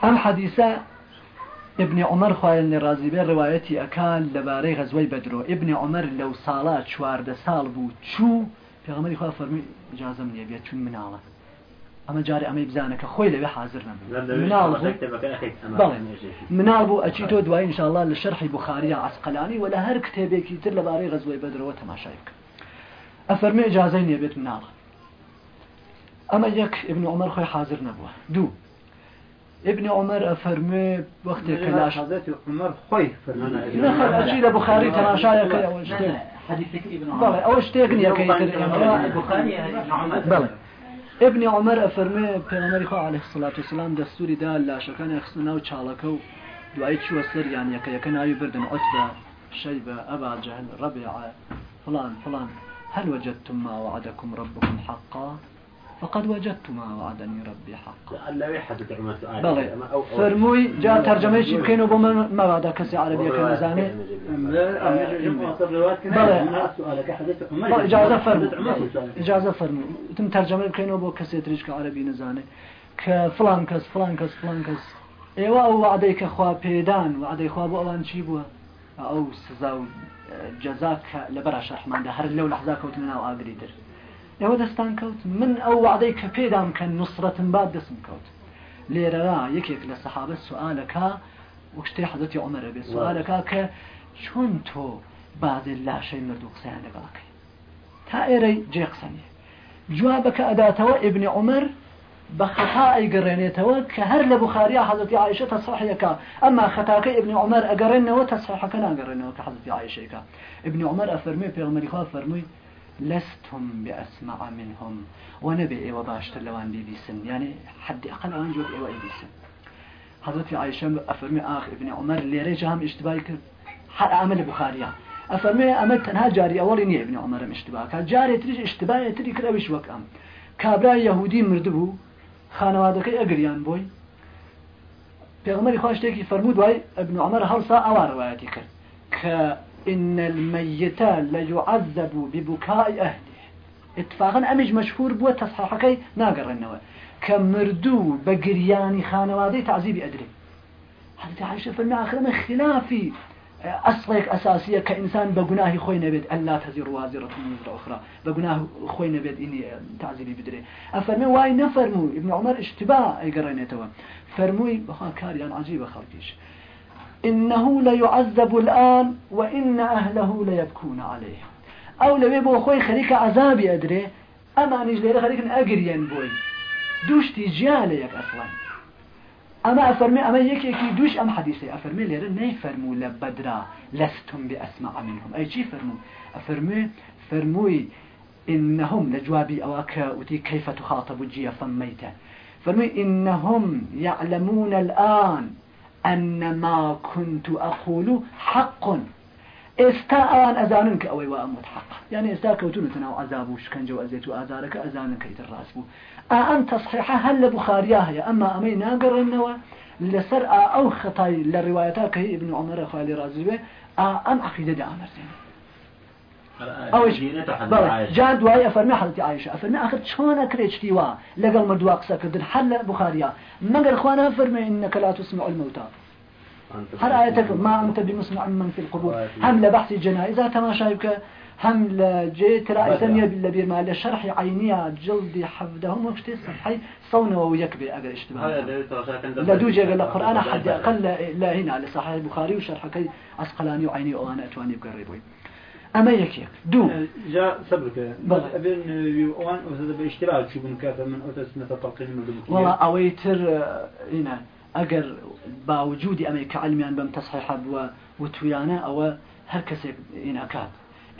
ئەم حەدیسە ابن عمر خوایل رازی بێ ڕواەتی ئەکان لەبارەی غەزوەی بەدرۆ. ابن عمر لەو ساڵا چواردە ساڵ بوو. چوو پێغمەری خوا فەرمی اجازەم نیە بێت چون مناڵە. ئەمە جارێ ئەمەی بزانە کە خۆی لەوێ حاضر مناڵ بوو. ئەچی تۆ دوای انشاءله لە شەرحی بخاریە عسقلانی ولا هەر کتێبێکی تر لەبارەی غەزوەی بەدرەوە تەماشای بکە. ئەفەرمی اجازەی نیە بێت مناڵە ئەمە یەک ابن عمر خۆی حاضر نەبووە. دوو. ابن عمر أفرمي وقت كلاش حضرت عمر خوي فرمانا أجي لبخاري تماشايا كي أول شيء بله كي بله. ابن عمر أفرمي پیغمبر خو عليه الصلاة والسلام دستوري دا لا شكان يخصنا و چالكو دعاي چو سر يعني يك يك نايو بردن. عتبة شيبة أبا جهل ربيعة فلان فلان. هل وجدتم ما وعدكم ربكم حقا؟ فقد وجدت ما وعدني ربي حقا. بلى. فرموي جاء ترجمة شيء بكينو بما ما بعد كسي عربية كنزاني بلى. إجازة فرمو. إجازة فرمو. تم ترجمة بكينو بو كسي تريش كعربي نزاني. كفلان كس فلان كس فلان كس ايوا أو وعدي كخوا بيدان وعدي خوا بو اوان چی بو؟ أو سزا جزاك لبرا شرحمان ده هر لو لحظه كوتنا أو اگري در. ئێوە دەستان کەوت من ئەو وعدەی کە پێدام کە نوسرەتم باد دەستم کەوت لێرەرا یەکێک لە سەحابە سوالەکە وشتێ حەزەتی عمەرە بێ سوالەکە کە چۆن تۆ بازێ لاشەی مردوو قسەیان لەگەڵەکەی تا ئێرەی جێ قسەنیە جوابەکە ئەداتەوە ئبنی عمر کە هەر لە بخاریا حەزەتی عیشە تەسەحیەکە ئەمما خەتاکە ئبنی عمر ئەگەڕێنەوە تەسەحەکە ناگەڕێنەوە کە حەزەتی عیشەکە ابن عمر ئەفەرمێ پێغمەری خوا فەرمووی لستم بأسمع منهم. ونبي إيوة باشتر لوان بيبيسن. يعني حد أقل أوان جوك إيوة إبيسن حضرتي عائشة أفرمي آخ ابن عمر اللي رجعهم اشتباهي كرد حق عمل بخاريا أفرمي أمد تنها جاري أولي نية ابن عمر اشتباه كان جاري تريج اشتباه تري كرابش وك أم كابرا يهودي مردبو خانوادەکەی ئەگریان بۆی پێغمەری خواشتێکی فرمود وای ابن عمر هەڵسا ئەوا ڕواەتی کرد. إن الميت ليعذب ببكاء أهله. اتفاقا ئەمیش مەشهور بووە تەسحاحەکەی ناگەڕێنەوە کە مردوو بە گریانی خانەوادەی تعزیبی ئەدرێ حضرت عائشة فرمي آخرنا خلافي؟ أصلك أساسية كإنسان بجناه خوي نبيد. ألا تزير وازرة من وزر أخرى. بجناه خوي نبيد إني تعزيبي بدري. أفرمي واي نفرمو؟ ابن عمر اشتباه يقرأني فرموي بخا كاريان عجيبة خلقيش. إنه ليعذب الآن وإن أهله ليبكون عليه. أو لو يبو خوي خليك عذابي أدري أما نجلي خليك أجريان بوي. دوشتي جاليك أصلا. أما أفرمي أما يكي دوش أم حديثي أفرمي ليرا نيفرمو لبدرا لستم بأسمع منهم. أي شي فرمو؟ أفرمي فرموي إنهم لجوابي أواك وتي كيف تخاطب جيا فميتا فرمي إنهم يعلمون الآن أن ما كنت أقول حق. استاء أزانك أو وأموت حق. يعني استا كوتون تناو عذاب وشكنجة وأزيت وآزارك أزانك يتراس بو. أن تصحيحة هل بخاريها هي؟ أما أمي ناقر النوى لسر أو خطاي للرواياتك هي ابن عمر خالي رازي أم عقيدة دي أمر زين. ئەوش جان دوای ئەفەرمی حڵتی عیش ئەفەرمی آخر چۆنە کرێچتی وا لەگەڵ مردووا قسەکردن هەر لە بخاریا مەگەر خوانە فەرمێ إنك لا تسمع الموتى. هل آياتك ما أنت بمسمع من في القبور. هم لبحث الجنائز تماشايك هم لجيت رأيتني باللبير ما لشرح عينيا جلد حفظهم وكشتي صفحي صونة ويكبي أقل اشتباه لدوجة قال القرآن حد أقل لا هنا لصحيح البخاري وشرح كي أسقلاني وعيني وأنا أتواني بقريبوي. أما يكيك دو جاء سبك أبن يوان باشتراك شو بنكافة من أوتس مثل تلقين من والله أويتر هنا ئەگەر باوجودی ئەمەی کە علمیان بەم تەسحیح بووە وتویانە ئەوە هەر کەسێک ئیناکات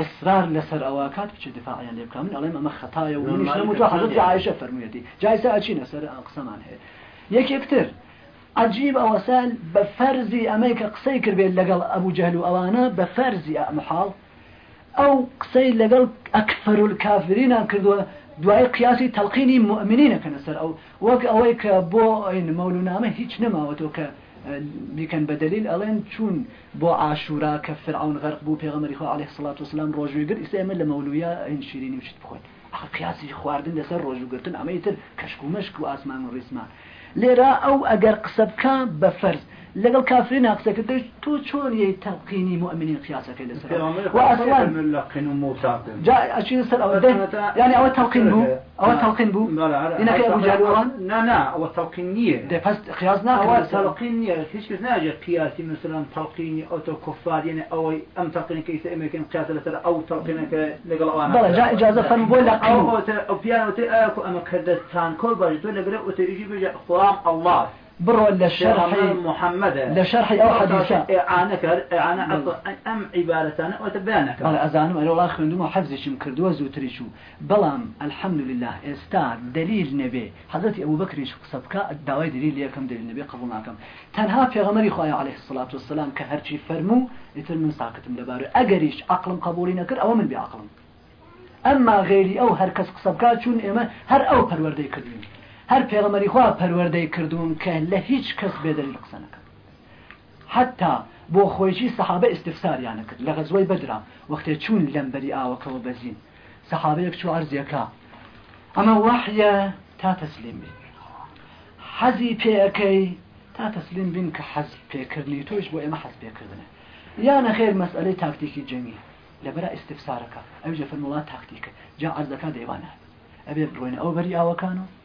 إصرار لسر أواكات بتشي دفاعيا لي بكامل. عليهم أما خطايا ومنش نموت حضرت عائشة فرميتي جايسة أشينا سر أقسمان هي. يك يكتر عجيب أوسال بفرزي أميك قصي كربي لقل أبو جهل وأوانا بفرزي محال أو قصي لقل أكثر الكافرين كردوا دوای قیاسی تەلقینی مؤمنینەکەنە سەر ئەو. وەک ئەوەی کە بۆ مەولونامە هیچ نەماوەتەوە کە بیکەن بە دلیل ئەڵێن چوون بۆ ئاشورا کە فرعون غەرق بوو پێغەمەری خۆ عليه سڵات وسلام ڕۆژوی گر ئیسا ئێمە لە مەولویا ئەین شیرینی وشت بخۆین. قیاسی خواردن لەسەر ڕۆژوگرتن ئەمەی تر کەشک و مەشک و ئاسمان و ڕیسمان. لێرە ئەو ئەگەر قسە بکە بە فەرز لەگەڵ کافری ناقسەکە تۆ چۆن یەی تەقینی مؤمنین قیاسەکەی لەسەر ئەچین سەر ئەوە ینی ئەوە تەڵقین بوو؟ ئەوە تەڵقین بوو؟ اینەکە ئەبوو جالوان نانا ئەوە تەڵقین نییە. دەپەست قیاس ناوە تەڵقین نییە. هیچ کەس ناجێت قیاسی مثلان تەڵقینی ئۆتۆ کوفارینە ئەوەی ئەم تەڵقینەکە ئیسە ئەمەکەن قیاسە لەسەر ئەو تەڵقینەکە لەگەڵ ئەوان بەڵێ جا ئجازە فەرم بۆ لە ئەو پیانەوە ئەمە کە دەستان کۆ باش تۆ لەگرە ئۆتۆریژی بژە خۆام الله برو للشرح محمد. لشرح أو حديثا إعانك إعانة أم عبارتنا وتبيانك قال أزانم. أنا والله خندوم حفظش مكردو زوتري شو بلام الحمد لله إستا دليل نبي. حضرت أبو بكر شو قصبك الدواي دليل يكم دليل نبي؟ قبول معكم تنها في غمري خويا عليه الصلاة والسلام كهرشي فرمو يتر من ساكتم لبارو اجريش عقلم قبولي نكر أو من بعقلم اما غيري أو هر كس قصبك شون اما هر أو پروردي كدين هەر پێغەمەری خوا پەروەردەی کردوون کە لە هیچ کەس بێدەلی قسە نەکرد. حتا بۆ خۆیشی سەحابە ئستفساریانە کرد لە غەزوەی بەدرا وەختێ چوون لەمبەری ئاوەکەەوە بەزین. سەحابەیەک چوو ئەرزیەکە ئەمە وحە تا تەسلیم بین. حەزی پێەکەی تا تەسلیم بین کە حەز پێکردنی تۆش بۆ ئێمە حەز پێکردنە. یانە خێر مەسئلەی تاکتیکی جەنگی. لەبەرە ئستفسارەکە ئەوجە فەرموڵات تاکتیکە. جا ئەرزەکە دەیوانە. ئەبێ بڕۆینە ئەو بەری ئاوەکانەوە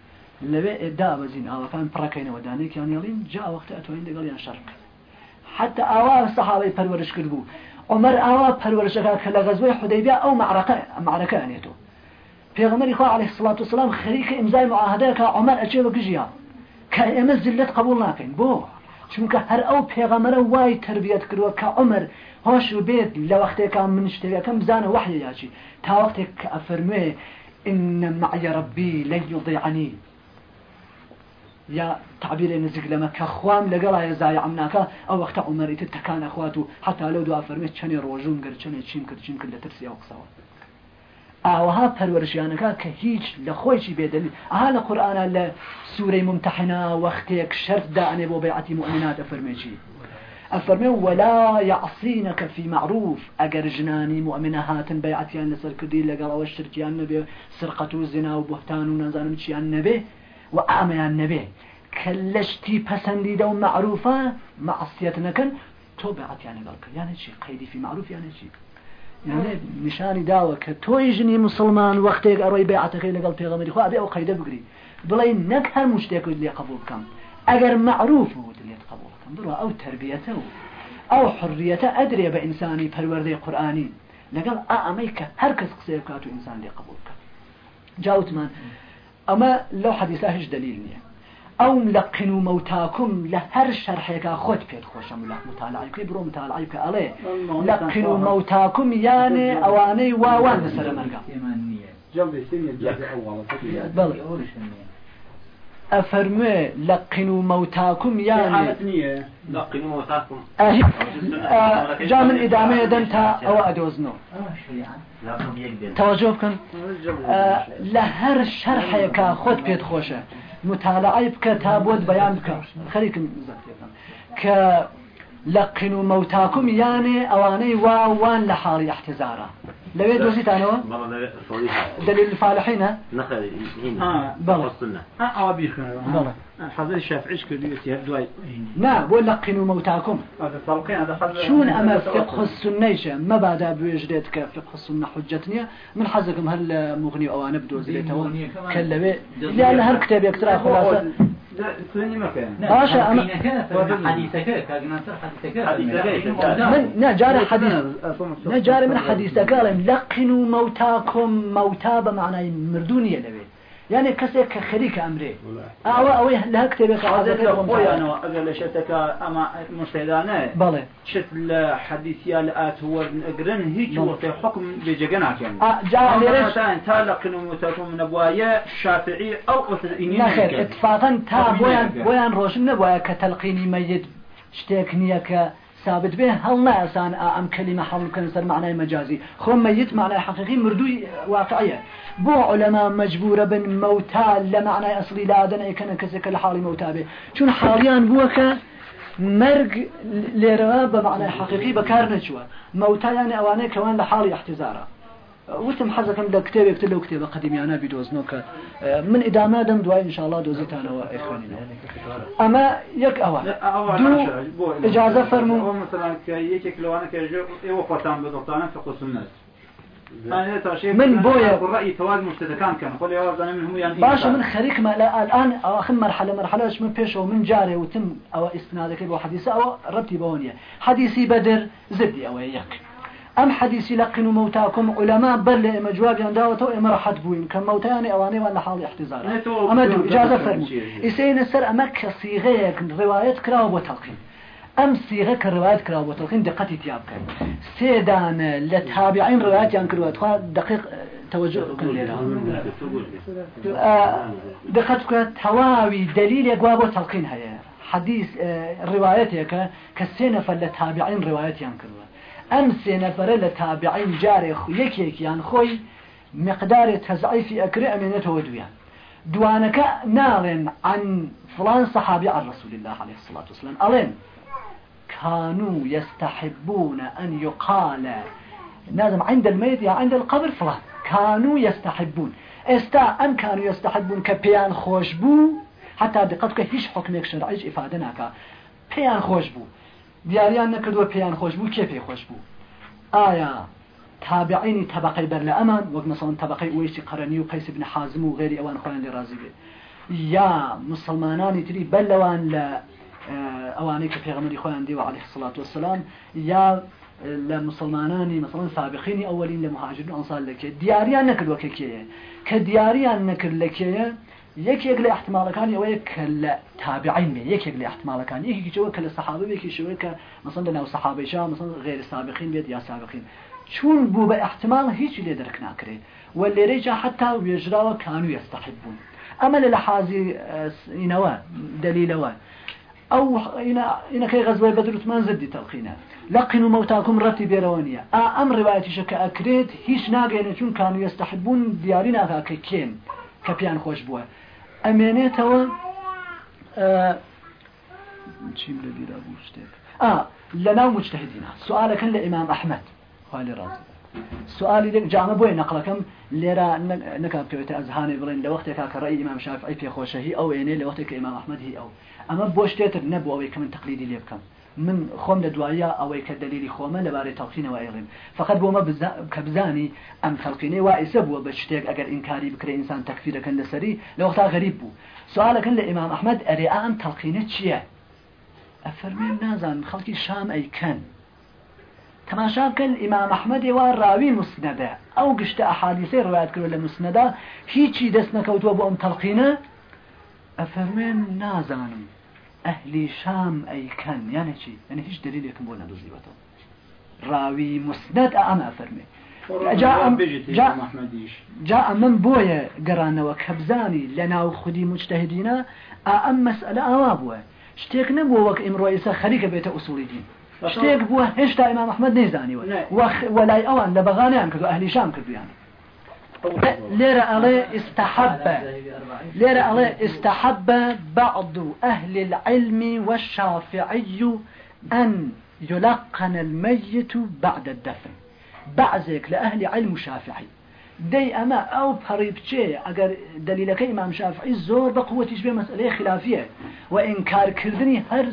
لەوێ ئێدا بەزین ئاوەکان پڕەکەینەوە دانێکیان یاڵین جا وەختە ئەتوانین لەگەڵیان شەرک حتى ئاوا سەحاڵی پەروەرش کرد بوو عمر ئاوا پەروەرشەکە کە لە غەزوی حدەیبیا ئەو معرەکە ئەنێتەوە پێغمەری خوا عليه الصلاة والسلام خەریکە ئیمزای معاهدەیەکە عمر ئەچێ بە گژیا کە ئێمە زلت قبول ناکەین بۆ چونکە هەر ئەو پێغەمەرە وای تربیت کردووە کە عمر هۆش بێت لە وەختێکا من شتێکەکەم بزانە وحی یاچی تا وەختێک کە ئەفەرموێ إن معي ربي لن يضيعني. یا تعبیری نزیک لەمە کە خوام لەگەڵایە زای ئەمناکە ئەو وەختە عمەریت تەکان ئەخوات و حتا لەو دو فەرمێت چەنێ ڕۆژوم گر چنێ چیم کرد چیم کرد لە ترسی ئەو قسەوە. ئاوەها پەروەرشیانەکە کە هیچ لە خۆیشی بێدەلی ئاها لە قورآە لە سوورەی ممتەحنا وەختێک شەردا ئەنێ بۆ بەعەتی مؤمناتە فەرمێکی. ئەفەرمێ ولا يعصينك في معروف ئەگەر ژنانی مؤمنە هاتن بەعەتیان لەسەرکردی لەگەڵ ئەوە شرکیان نەبێ سرقەت و زینا و بهتان و نەزانم چیان نەبێ شيان نبي وأعميان نبي كلشتي پسندي دو معروفة معصيتنكن تو بيعتيان قالك يعني شي قيدي في معروف يعني شي. يعني نشاني داوة كتوي جني مسلمان وقتك أروي بيعتك لقال بيغمري خو أبي أو قيدة بقري بلاي نك هر مشتاق اللي قبول كم أجر معروف هو اللي قبول كم بروا أو تربيته أو. حريته أدري بإنساني بالوردي قرآني لقال أأميك هركس قصير كاتو إنسان اللي قبول كم جاوت من أما لو حديث هج دليل نية. أو ملقنوا موتاكم لهر شرحك خود بيت خوشم. لا مطالعيك برو مطالعيك عليه لقنوا موتاكم يعني أواني واوان نسر مرقا جنب سنة جزء بل أفرمي لقنوا موتاكم يعني؟ لقنوا موتاكم. جا من إدامة دنتا أو أدوزنو. توجه بكن لهر شرحك خود بيت خوشه. مطالعه بکە تا بۆت بەیان بکە خەریکم کە لقنوا موتاكم يعني أواني واوان لحالي احتزارا لو يدوزي تانو دليل الفالحين نخل آه بلى. آه أوابي خير بلى. حضر الشافعي كرديتي هدواي نا بقول لقنوا موتاكم؟ هذا طلقين هذا شون أما فقه السنة ما بعد بوجدتك فقه السنة حجتني. من حزكم هل مغني أو أنا بدوز ليتوا كلبي. لأن هر كتاب يكترى خلاصة باشا أنا حديثك. حديثك من نجار حديث نجار من حديثك. قال لقنوا موتاكم موتا بمعنى مردونية لبي يعني كسي كخريك أمري. أو أو لها كتابك هذا خويا أنا أقول شتك أما مشهدانة بلى. شت الحديث يا لآت هو أقرن هيك وقت حكم بجنا كان آه جاء ليش؟ تالق متكم من أبوايا شافعي أو أثنين نخير اتفاقا تا بويان بويان روشن نبويا كتلقيني ميت شتيك ك ثابت به هل ناسان أم كلمة حول كنسر معنى مجازي خو ميت معنى حقيقي مردوي واقعية بو علماء مجبورة بن موتا لمعنى أصلي لا أدنى كان كسك الحالي موتا به چون حاليان بوكا مرق ليروا بمعنى حقيقي بكار موتا يعني أواني كوان لحالي احتزارا وتم حزكم لكتاب يكتب له كتاب قديم أنا بدوزنوك من إدامة دم دواء إن شاء الله دوزيت أنا وإخواننا أما يك أوا. دو إجازة فرمو. مثلا كيك لو أنا كيجو إيوه قطان بدوطانا في قسم من بويا. الرأي توازن مستدكان كان قول يا أنا من هم يعني باشا من خريك ما لا الآن آخر مرحلة مرحلة من بيش ومن جاري وتم أو استنادك بو حديث أو ربتي بونية حديثي بدر زدي أو يك أم حديثي لقنوا موتاكم علماء بل مجواب ينداوتو إما رحت بوين. كم موتاني أواني وأنا حالي احتزار أما دو إجازة فرمو. إسين السر أما كصيغة رواية كراو بوتلقين. أم صيغة كرواية كراو بوتلقين دقتي تياب كان سيدان لتابعين روايات ينكروا أدخل دقيق توجه كن ليرا دقت تواوي دليل يقوى بوتلقين هيا حديث روايتك كسينة فلتابعين روايات ينكروا ئەم سێ نەفرە لە تابعین جارێ یەکێکیان خۆی مقدارێ تەزعیفی ئەکرێ ئەمێنێتەوە دویان دوانەکە ناڵێن عن فلان صحابي عن رسول الله عليه الصلاة والسلام. ألين؟ كانوا يستحبون أن يقال لازم عند الميت يا عند القبر فلان. كانوا يستحبون. استا أم كانوا يستحبون كبيان خوشبو حتى دقتك هيش حكمك شرعيش إفادة ناكا. بيان خوشبو دیاریان نەکردووە پێیان خۆش بوو کێ پێی خۆش بوو؟ ئایا تابعینی طبقەی بەر لە ئەمان وەک مەسەڵەن طبقەی وەیسی قەرەنی و قەیس بن حازم و غێری ئەوان خۆیان لێ رازی بێت یا مسلمانانی تری بەر لەوان لە ئەوانەی کە پێغەمەری خۆیان دیوە عليه الصلاة والسلام یا لە مسلمانانی مثلا سابقینی ئەوەلین لە مهاجرین ئەنسال لەکێ. دیاریان نەکردوە کە کێیە؟ کە دیاریان نەکرد لەکێیە یەکێک لە احتمالەکانی ئەوەیە کە لە تابعین بێ یەکێک لە احتمالەکان یەکێکیەوە کە لە سەحابە بێکی شوەیە کە مەسەن لە ناو سەحابەیشا مەسەن غێر سابقین بێت یا سابقین چون بوو بە احتمال هیچ لێ دەرک ناکرێت و لێرەیجا حتا وێژراوە کانو یستحب بوون ئەمە لە لەحازی ئینەوە دلیلەوە. ئەو ئینەکەی غەزوای بەدروتمان زدی تەلقینە. لقنوا موتاكم رتي بيرونيا أم رواية شك أكريت هيش ناقين چون كانوا يستحبون ديارنا كاكين كبيان خوش بوه ئەمێنێتەوە چیم لە بیرا بوو شتێک؟ آ لەناو مجتهدینە سوالەکەن لە ئیمام ئەحمد خالی ڕازی سوالی لێک جامە بۆی نەقلەکەم. لێرە نکاتکەوێتە ئەزهانێ بڵێن لە وەختێکا کە ڕێی ئیمام شافعی پێخۆشەهی ئەو ئێنێ لە وەختێک کە ئیمام ئەحمد هی ئەو. ئەمە بۆ شتێتر نەبوو ئەوەی کە من تقلیدی لێ بکەم. من خۆم لە دوایە ئەوەی کە دلیلی خۆمە لەبارەی تەڵقینەوە ئێڵێم فقط بۆمە کە بزانی ئەم تەڵقینەی وا ئێسە بووە بە شتێک ئەگەر ئینکاری بکرێ ئینسان تەکفیرەکەن لەسەری لە وەختا غەریب بوو. سوالەکەن لە ئیمام ئەحمد ئەرێ ئەم تەڵقینە چییە؟ ئەفەرمێن نازان خەڵکی شام ئەیکەن. تماشا بکەن ئیمام ئەحمەدی وا ڕاوی مسنەدە ئەو گشتە ئەحادیسەی ڕوایەت کرد لە مسنەدا هیچی دەست نەکەوتووە بۆ ئەم تەڵقینە ئەفەرمێن نازانم. ئەهلی شام ئەیکەن یانە چی ئەنە هیچ دلیلێکم بۆ نەدۆزیوەتەوە ڕاوی مسنەد ئەمە فەرمێ جا ئەمن بۆیە گەڕانەوە کە بزانی لە ناو خودی مجتهدینە ئەم مەسئلە ئاوا بووە شتێک نەبووە وەک ئمڕۆ ئێستا خەریکە بێتە ئوسوڵی دین شتێک بووە هێشتا ئیمام ئەحمەد نەیزانیوە وەلای ئەوان لە بەغانیان کردو ئەهلی شام کردویان ليرة عليه استحب. ليرة عليه استحب بعض أهل العلم والشافعي أن يلقن الميت بعد الدفن. بعضك لأهل علم شافعي. دەی ئەمە ئەو پەڕیبچێ ئەگەر دلیلەکەی ئمام شافعی زۆر بە قووەتیش بێ مەسئلەی خلافیە و ئینکارکردنی هەر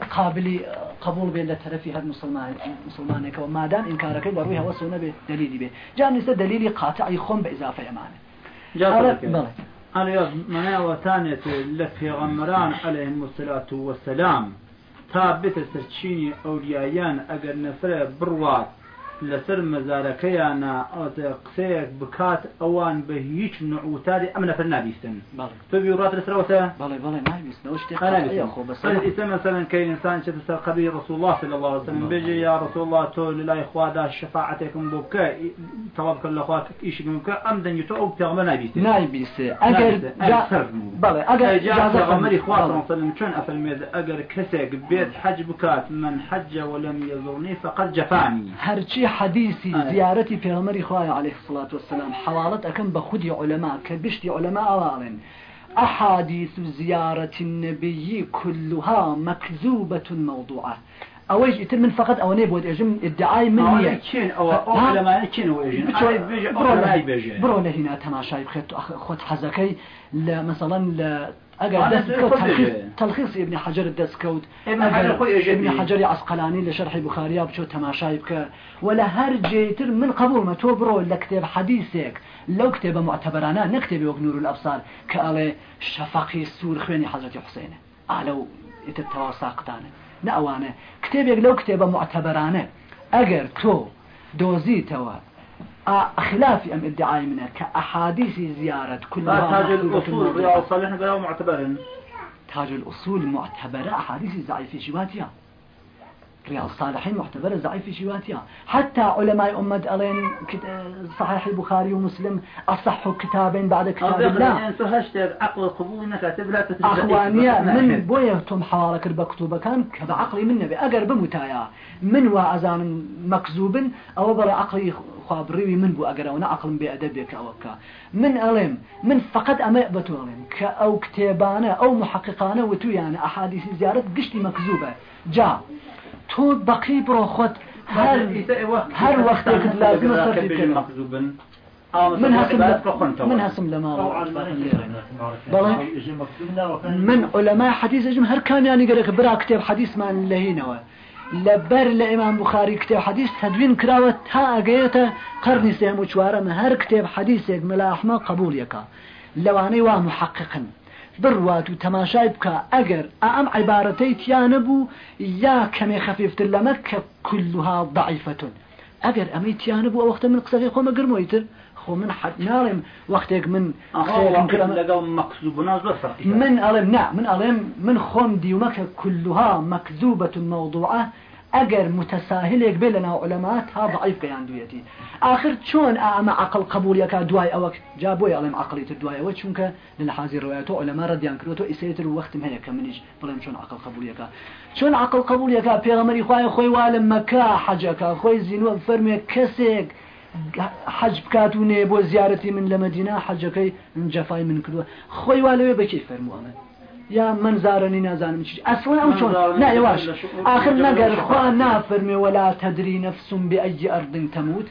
زۆر زۆر ئەبێ قابلی قبول بێت لە تەرەفی هەر مسلمانێکەوە مادام ئینکارەکەی بە ڕووی هەوەسۆ نەبێت دلیلی بێ جان نیسە دلیلی قاتعی خۆم بە ئضافە ئەمانە مناوەتانێت لە پێغەمەران عليهم الصلاة والسلام. تا بێتە سەرچینی ئەوریایان ئەگەر نەفرە بڕوات لەسەر مەزارەکەیانە قسەیەک بکات ئەوان بە هیچ نعوتاری ئەم نەفر نابیستن تۆبی ڕات لەسەرەوەتە ئیسە مەسەرن کە ئینسان چێتە سەر قەبی رسول الله صلی الله عليه وسلم بێژێ یا رسول الله تۆ لای خوادا شفاعتێکم بۆ بکە تەواو بکە لە خوا ئیشکم بکە ئەم دەنگی تۆ ئەو پێغمە نابیست نایبیستێ ئەگەر بەڵێ ئەگەر غەمەری خوا وسلم چۆن ئەفەرمێت ئەگەر کەسێک بێت حەج بکات من حەجە وەلەم یەزڵنی فقط جەفانی هەرچی حديثي زيارتي في غمر خوايا عليه الصلاة والسلام. حوالت أكن بخدي علماء كبشتي علماء أوالين أحاديث زيارة النبي كلها مكذوبة موضوعة. اويش يتر من فقط أو نيبود اجم ادعاي من هي كين أو علماء كين أو اجن. برو لهنا تماشاي بخيت خد حزكي مثلا اگر دست تلخيص تلخيص ابن حجر كوت. ابن حجر عسقلاني لشرح بخاري بشو تماشاي بك ولا هر جيتر من قبول ما توبرو لكتاب حديثك. لو كتاب معتبرانا نكتب وق نور الأبصار. كألي شفقي سور خويني حضرت حسين. علو يتبتوا ساقطانه نأوانه. كتابك لو كتاب معتبرانه اگر تو دوزيتوا خلاف أم ادعاء منها كأحاديث زيارة كل تاج الأصول رياض الصالحين قالوا معتبرا تاج الأصول معتبرة أحاديث ضعيفة شواتها رياض الصالحين معتبرة ضعيف في شواتها حتى علماء أمة ألين صحيح البخاري ومسلم أصح كتابين بعد كتاب الله. عقل قبول نكاتب أخوانيا من بويهتم حوالك بكتوبة كان كبعقلي من نبي. أقر بمتايا. من وأزان مكذوب أو برا عقلي خابريوي من بو أقر أو عقل بأدبك أو كا من ألم من فقط أما يأبتو ألم كأو كتابانة أو محققانة وتو يعني أحاديث زيارة قشتي مكذوبة. جاء تو بقي برو خود هر هر وقت لازم صرف من هسم من هسم لما من علماء حديث اجم هر كان يعني قرأ برا كتاب حديث ما لهينوا لبر لإمام بخاري كتاب حديث تدوين كراوة تا أقيته قرني سيهم وشوارم هر كتاب حديث ملا أحمد قبول يكا لواني ومحققا بڕوات و تەماشای بکە. ئەگەر ئەم عیبارەتەی تیانە بوو یا کەمێ خەفیفتر لەمە کە كلها ضعیفتون ئەگەر ئەمەی تیانە بوو وەختە من قسەی خۆمە گرمۆیتر خۆ من حد ناڵێم وەختێک من من ئەڵێم نا من ئەڵێم من خۆم دیومەکە كلها مەکذوبة موضوعة ئەگەر متەساهلێک بێ لە ناو علەمات تا ضعیف گەیاندویەتی آخر چۆن ئەمە عقل قبولیەکە دوای ئەوە جا بۆی ئەڵێم عقلیتر دوایەوە چونکە لە حازی ڕوایەتۆ ئەلەما ڕدیان کردوەوە ئیسێتر وەختم هەیە کە منیش بڵێم چۆن عقل قبولیەکە. چۆن عقل قبولیەکە؟ پێغەمەری خوای خۆی وا لە مەکە حەجەکە خۆی زیینوە فەرمێ کەسێک حەج بکات و نێ بۆ زیارەتی من لە مدینا حەجەکەی جەفای من کردووە. خۆی وا لەوێ بەکی فەرمووانە یا منزارنی نازانم چی أصلا أو شو- آخر لە نەگەر شو- خوا نافرمێ ولا تدري نفس بأي أرض تموت.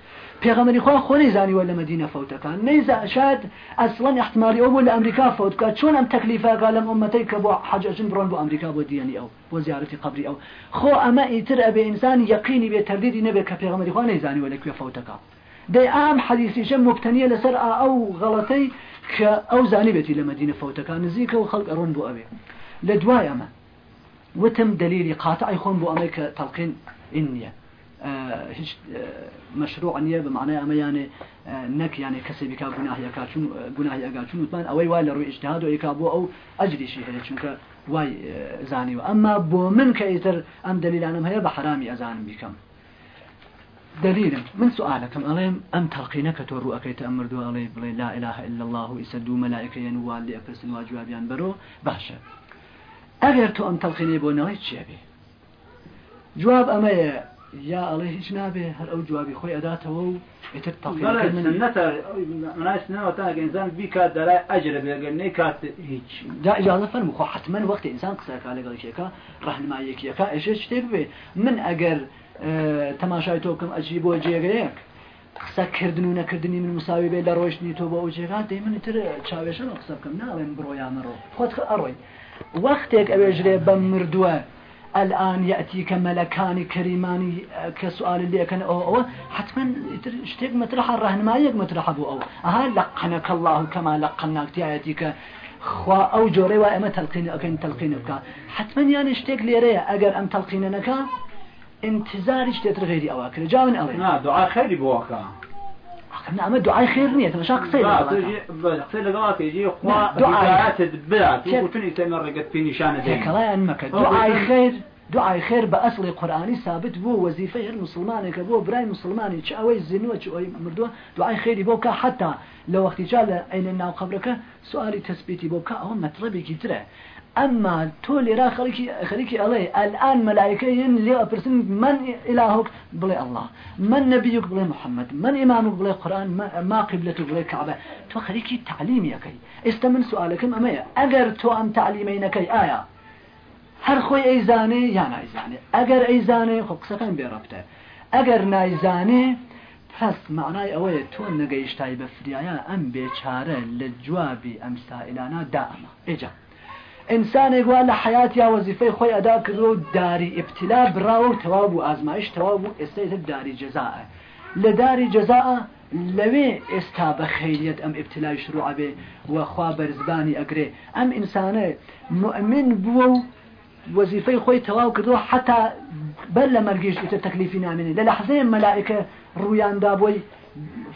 خوا خۆ نەیزانیوە لە مدینە فەوتەکان نەیزا شاید ئەسڵەن احتمالی ئەو بۆ لە ئەمریکا فەوت بکات چۆن ئەم تەکلیفاکە لەم ئومەتەی کە بۆ حەجەچن بڕۆن بۆ ئەمریکا بۆ دیێنی ئەو بۆ زیارەتی قبری ئەو خۆ ئەمە ئیتر ئەبێ ئینسان یەقینی بێ تەردیدی نەبێت کە پێغەمەری خوا نەیزانیوە لەکوێ فەوتەکە دەی ئام حەدیسیشە مبتەنیە لەسەر ئا ئەو غەڵەتەی کە ئەو زانی بێتی لە مدینە فەوتەکان نزیکە و خەڵک ئەڕۆن بۆ ئەوێ لە دوای ئەمە وتم دليلي قاطع يخون بو أمريك تلقين إنية آه هيش آه مشروع نية بمعنى أما يعني آه نك يعني كسبي كا جناح يكاشون جناح يكاشون وثمان أوي واي لروي اجتهاد ويكابو أو أجري شيء هذا شنك واي آه زاني. أما بو من كيتر أم دليل أنا هي بحرامي أزان بكم دليل من سؤالكم أليم؟ أم تلقينك تورو أكي تأمر دو ألي بلي لا إله إلا الله يسدو ملائكة ينوال لأفرسن واجوابيان برو باشا. ئەگەر تۆ ئەم تەڵخینێ بۆ نەڵی چێبێ جواب ئەمەیە یا ئەڵێ هیچ نابێ هەر ئەو جوابی خۆی ئەداتەوە؟ و ئتر ئینسان بیکات دەرای ئەجرە بێگەر نەیکات هیچ. دا ئجازە فەرمو خۆ حتمما وەختی ئینسان قسەکە لەگەڵ کێکە ڕەهنمایەکیەکە ئێشێ شتێک بێ من ئەگەر آه، تەماشای تۆ بکەم ئەجی بۆ جێگەیەک. قسەکردن و نەکردنی من مساوی بێ لە ڕۆشتنی تۆ بۆ ئەو جێگات دەی من تر چاوێشە قسە بکەم. ناڵێن بڕۆ یا مەڕۆ خۆت ئەڕۆی. وەختێک ئەوێژرێ بەم مردووە. الآن يأتيك ملكان كريمان كسؤال اللي كان أو أو حتما اشتيك مطرح الرهنمايك مطرح أبو أو أها لقنك الله كما لقناك تياتيك خوا أو جوري وأما تلقين أكن تلقين بك حتما يعني اشتيك ليريا أجر أم تلقينك انتظار اشتيت غيري أواكر جاون أوي نا دوعا خەری بۆکە أما دعاء خير نية مش قصير قسەی لەگەڵات يجي خوا دعاء. كيف؟ وتنی تەمە ڕێگەت پێ نیشانە دەین كلا أنمك دعاء خير دعاء خير بأصل قرآني ثابت بو وظيفة المسلمان كبو براي مسلماني شأوي الزنوة شأوي مردوة دعاء خير بوكا حتى لو وقت جال أين الناو قبرك سؤالي تثبيتي بوكا أو مطلبي كتير أما تولي را خليكي خليكي عليه. الآن ملائكين اللي أبرسن من إلهك بلي الله من نبيك بلي محمد من إمامك بلي قرآن ما, قبلتك بلي كعبة. تو خليكي تعليمي كي. استمن سؤالكم أما أجر تو أم تعليمينك آية. هەر خۆی ئەیزانێ یا نایزانێ ئەگەر ئەیزانێ خۆ قسەکان بێڕەبتە ئەگەر نایزانێ پس معنای ئەوەیە تۆ نەگەیشتای بە فریایە ئەم بێچارە لە جوابی ئەم دائمە ئێجا ئینسانێک وا لە یا وەزیفەی خۆی ئەدا و داری ئبتلا براوە و تەواو بوو ئازمایش تەواو بوو ئێستا داری جەزاە لە داری جەزاە لەوێ شروع بێ وەخوا بەرزبانی ئەگرێ ئەم ئینسانە مؤمن بووە و وەزیفەی خۆی تەواو کردو حتا بەر لە مەرگیش ئیتە تەکلیفی نامێنێ لە لەحزەیە مەلائکە ڕوویاندا بۆی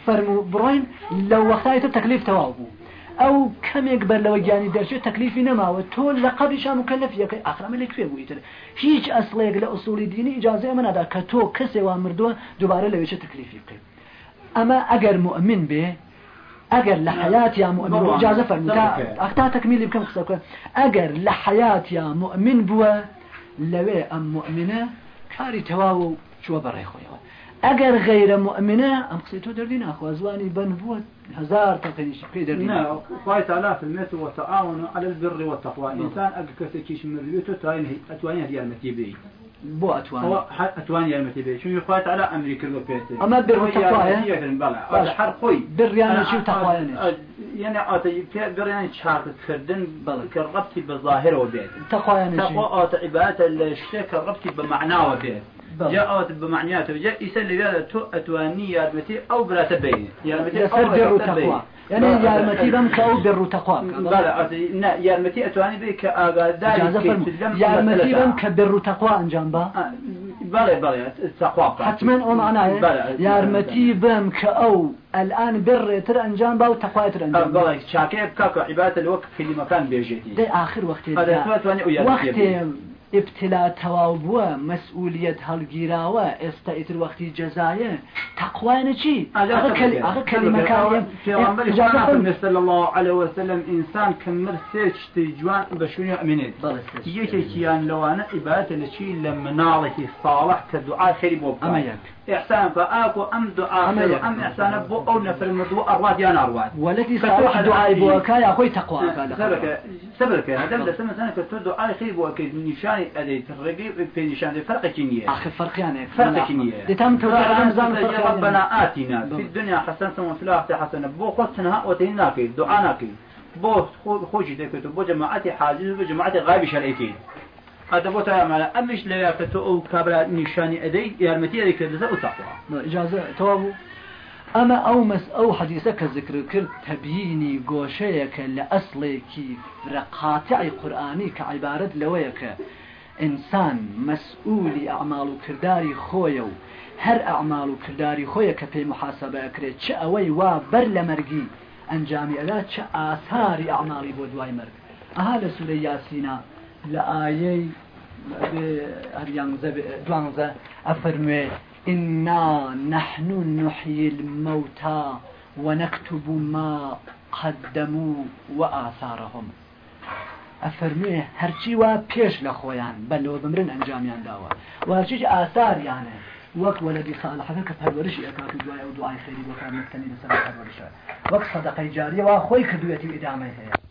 فەرمو بڕۆین لە وەختایتە تەکلیف تەواو بوو ئەو کەمێک بەر لەوە گیانی دەرچێت تەکلیفی نەماوە. تۆ لە قەبیشان وکەلفیەکەی ئاخرامە لەکوێ بوویتر؟ هیچ ئەسڵێک لە ئوسولی دینی ئجاازێ منادا کە تۆ کەسێوان مردووە دووبارە لەوێچە تکلیفی بکەیت. ئەمە ئەگەر مؤمن بێ ئەگەر لە حیات یا مؤمن جازە فەرموتا ئەختا تەکمیلی بکەم قسەکە ئەگەر لە حیات یا مؤمن بووە لەوێ ئەم مؤمنە کاری تەواو و چوە بەڕێخۆیەوە. أجر غير مؤمنة أم قصيتو دردين أخو أزواني بن بوا هزار تلقيني شكري دردين نا خوای تعالی فرمێت وتعاون على البر والتقوى الإنسان ئەگە کەسێکیش مروێت و ئەتوانێت یارمەتی بێ بو أتوان ئەتوان یارمەتی بێ چون خوای تعالی ئەمری کردو پێێت ئەمە بر و تەقوایە؟ باش. هەر خۆی بریانە چی؟ و تەقوایانش؟ یعنی بڕیان چاکردکردن بەڵێ. کە ڕبتی بە ظاهرەوە بێت تقوى تقوى ئەوتە عیباتە لە شتێکە ڕبتی بە معناوە بێت جا ئەوت بە معنیاتەوە جا ئیسە لەوێدا تۆ ئەتوانی یارمەتی ئەو براتە بین یارمەتی ئەو لسر بر و نا یارمەتی ئەتوانی بێ کە لەم يارمتي مەسەلەدا. بم كبر و تقوى أنجام با. بەڵێ بەڵێ تەخوا معناه بەڵێ. يارمتي بم كأو. الآن بر تر أنجام با و تقوى تر أنجام با. بەڵێ چاکەیە بکە کە عیباتە لەوە کلیمەکان بێژێتی دي آخر وقت. وقت ابتلا تەواو بووە مەسئولیت هەڵگیراوە ئێستا ئیتر وەختی جەزایە. تەقوانە چی؟ صلى الله عليه وسلم إنسان كمر سير شتي جوان بشوني أمينيت يكيان لوانا إبادة لشي لمناله صالح كدعاء خير بوب أما يك إحسان فآكو أم دعاء. أم إحسان بو أو نفر المدو أرواد يا نارواد والتي صالح دعاء. بوكا يا أخوي تقوى سبك سبك هذا بس مثلا كتو دعاء خير بو أكيد نشان أدي ترقي في نشان فرق كنية آخر فرق يعني. فرق كنية دتام توجع رمزان فرق يعني. ربنا آتنا. في بالضبط. الدنيا حسنة وفي الآخرة حسنة بو قصنا وتهناكي دعاناكي بو خوشي تكتو بو جماعتي حاجز بو جماعتي غايب شرعيكي هذا بو تعمل أمش يكتو أو كابلا نشاني أدي يارمتي أدي كدزة أو تقوى. إجازة توابو. أما أو مس أو حديثك ذكر كرد تبييني قوشيك لأصلك رقاطع قرآني كعبارة لويك. إنسان مسؤول أعمال كرداري خويو هر أعمال كرداري خويك في محاسبة أكريت شأوي وبر لمرقي أنجامي ألا آثار أعمالي بودواي مرق أهل سورة ياسينا لآيي دوانزە ئەفەرموێ إنا نحن نحيي الموتى ونكتب ما قدموا وآثارهم. ئەفەرموێ هەرچی وا پێش لە خۆیان بەلەوە بمرن ئەنجامیان داوە. وهرچیش ئاساریانە وەک وەلدی ساڵحەکە کە پەروەرشی ئەکات و دوای و دوای خێری بۆکان مستنی لەسەر پەروەرشە. وەک سەدەقەی جاریەوە خۆی کردوێتی ئیدامەی هەیە.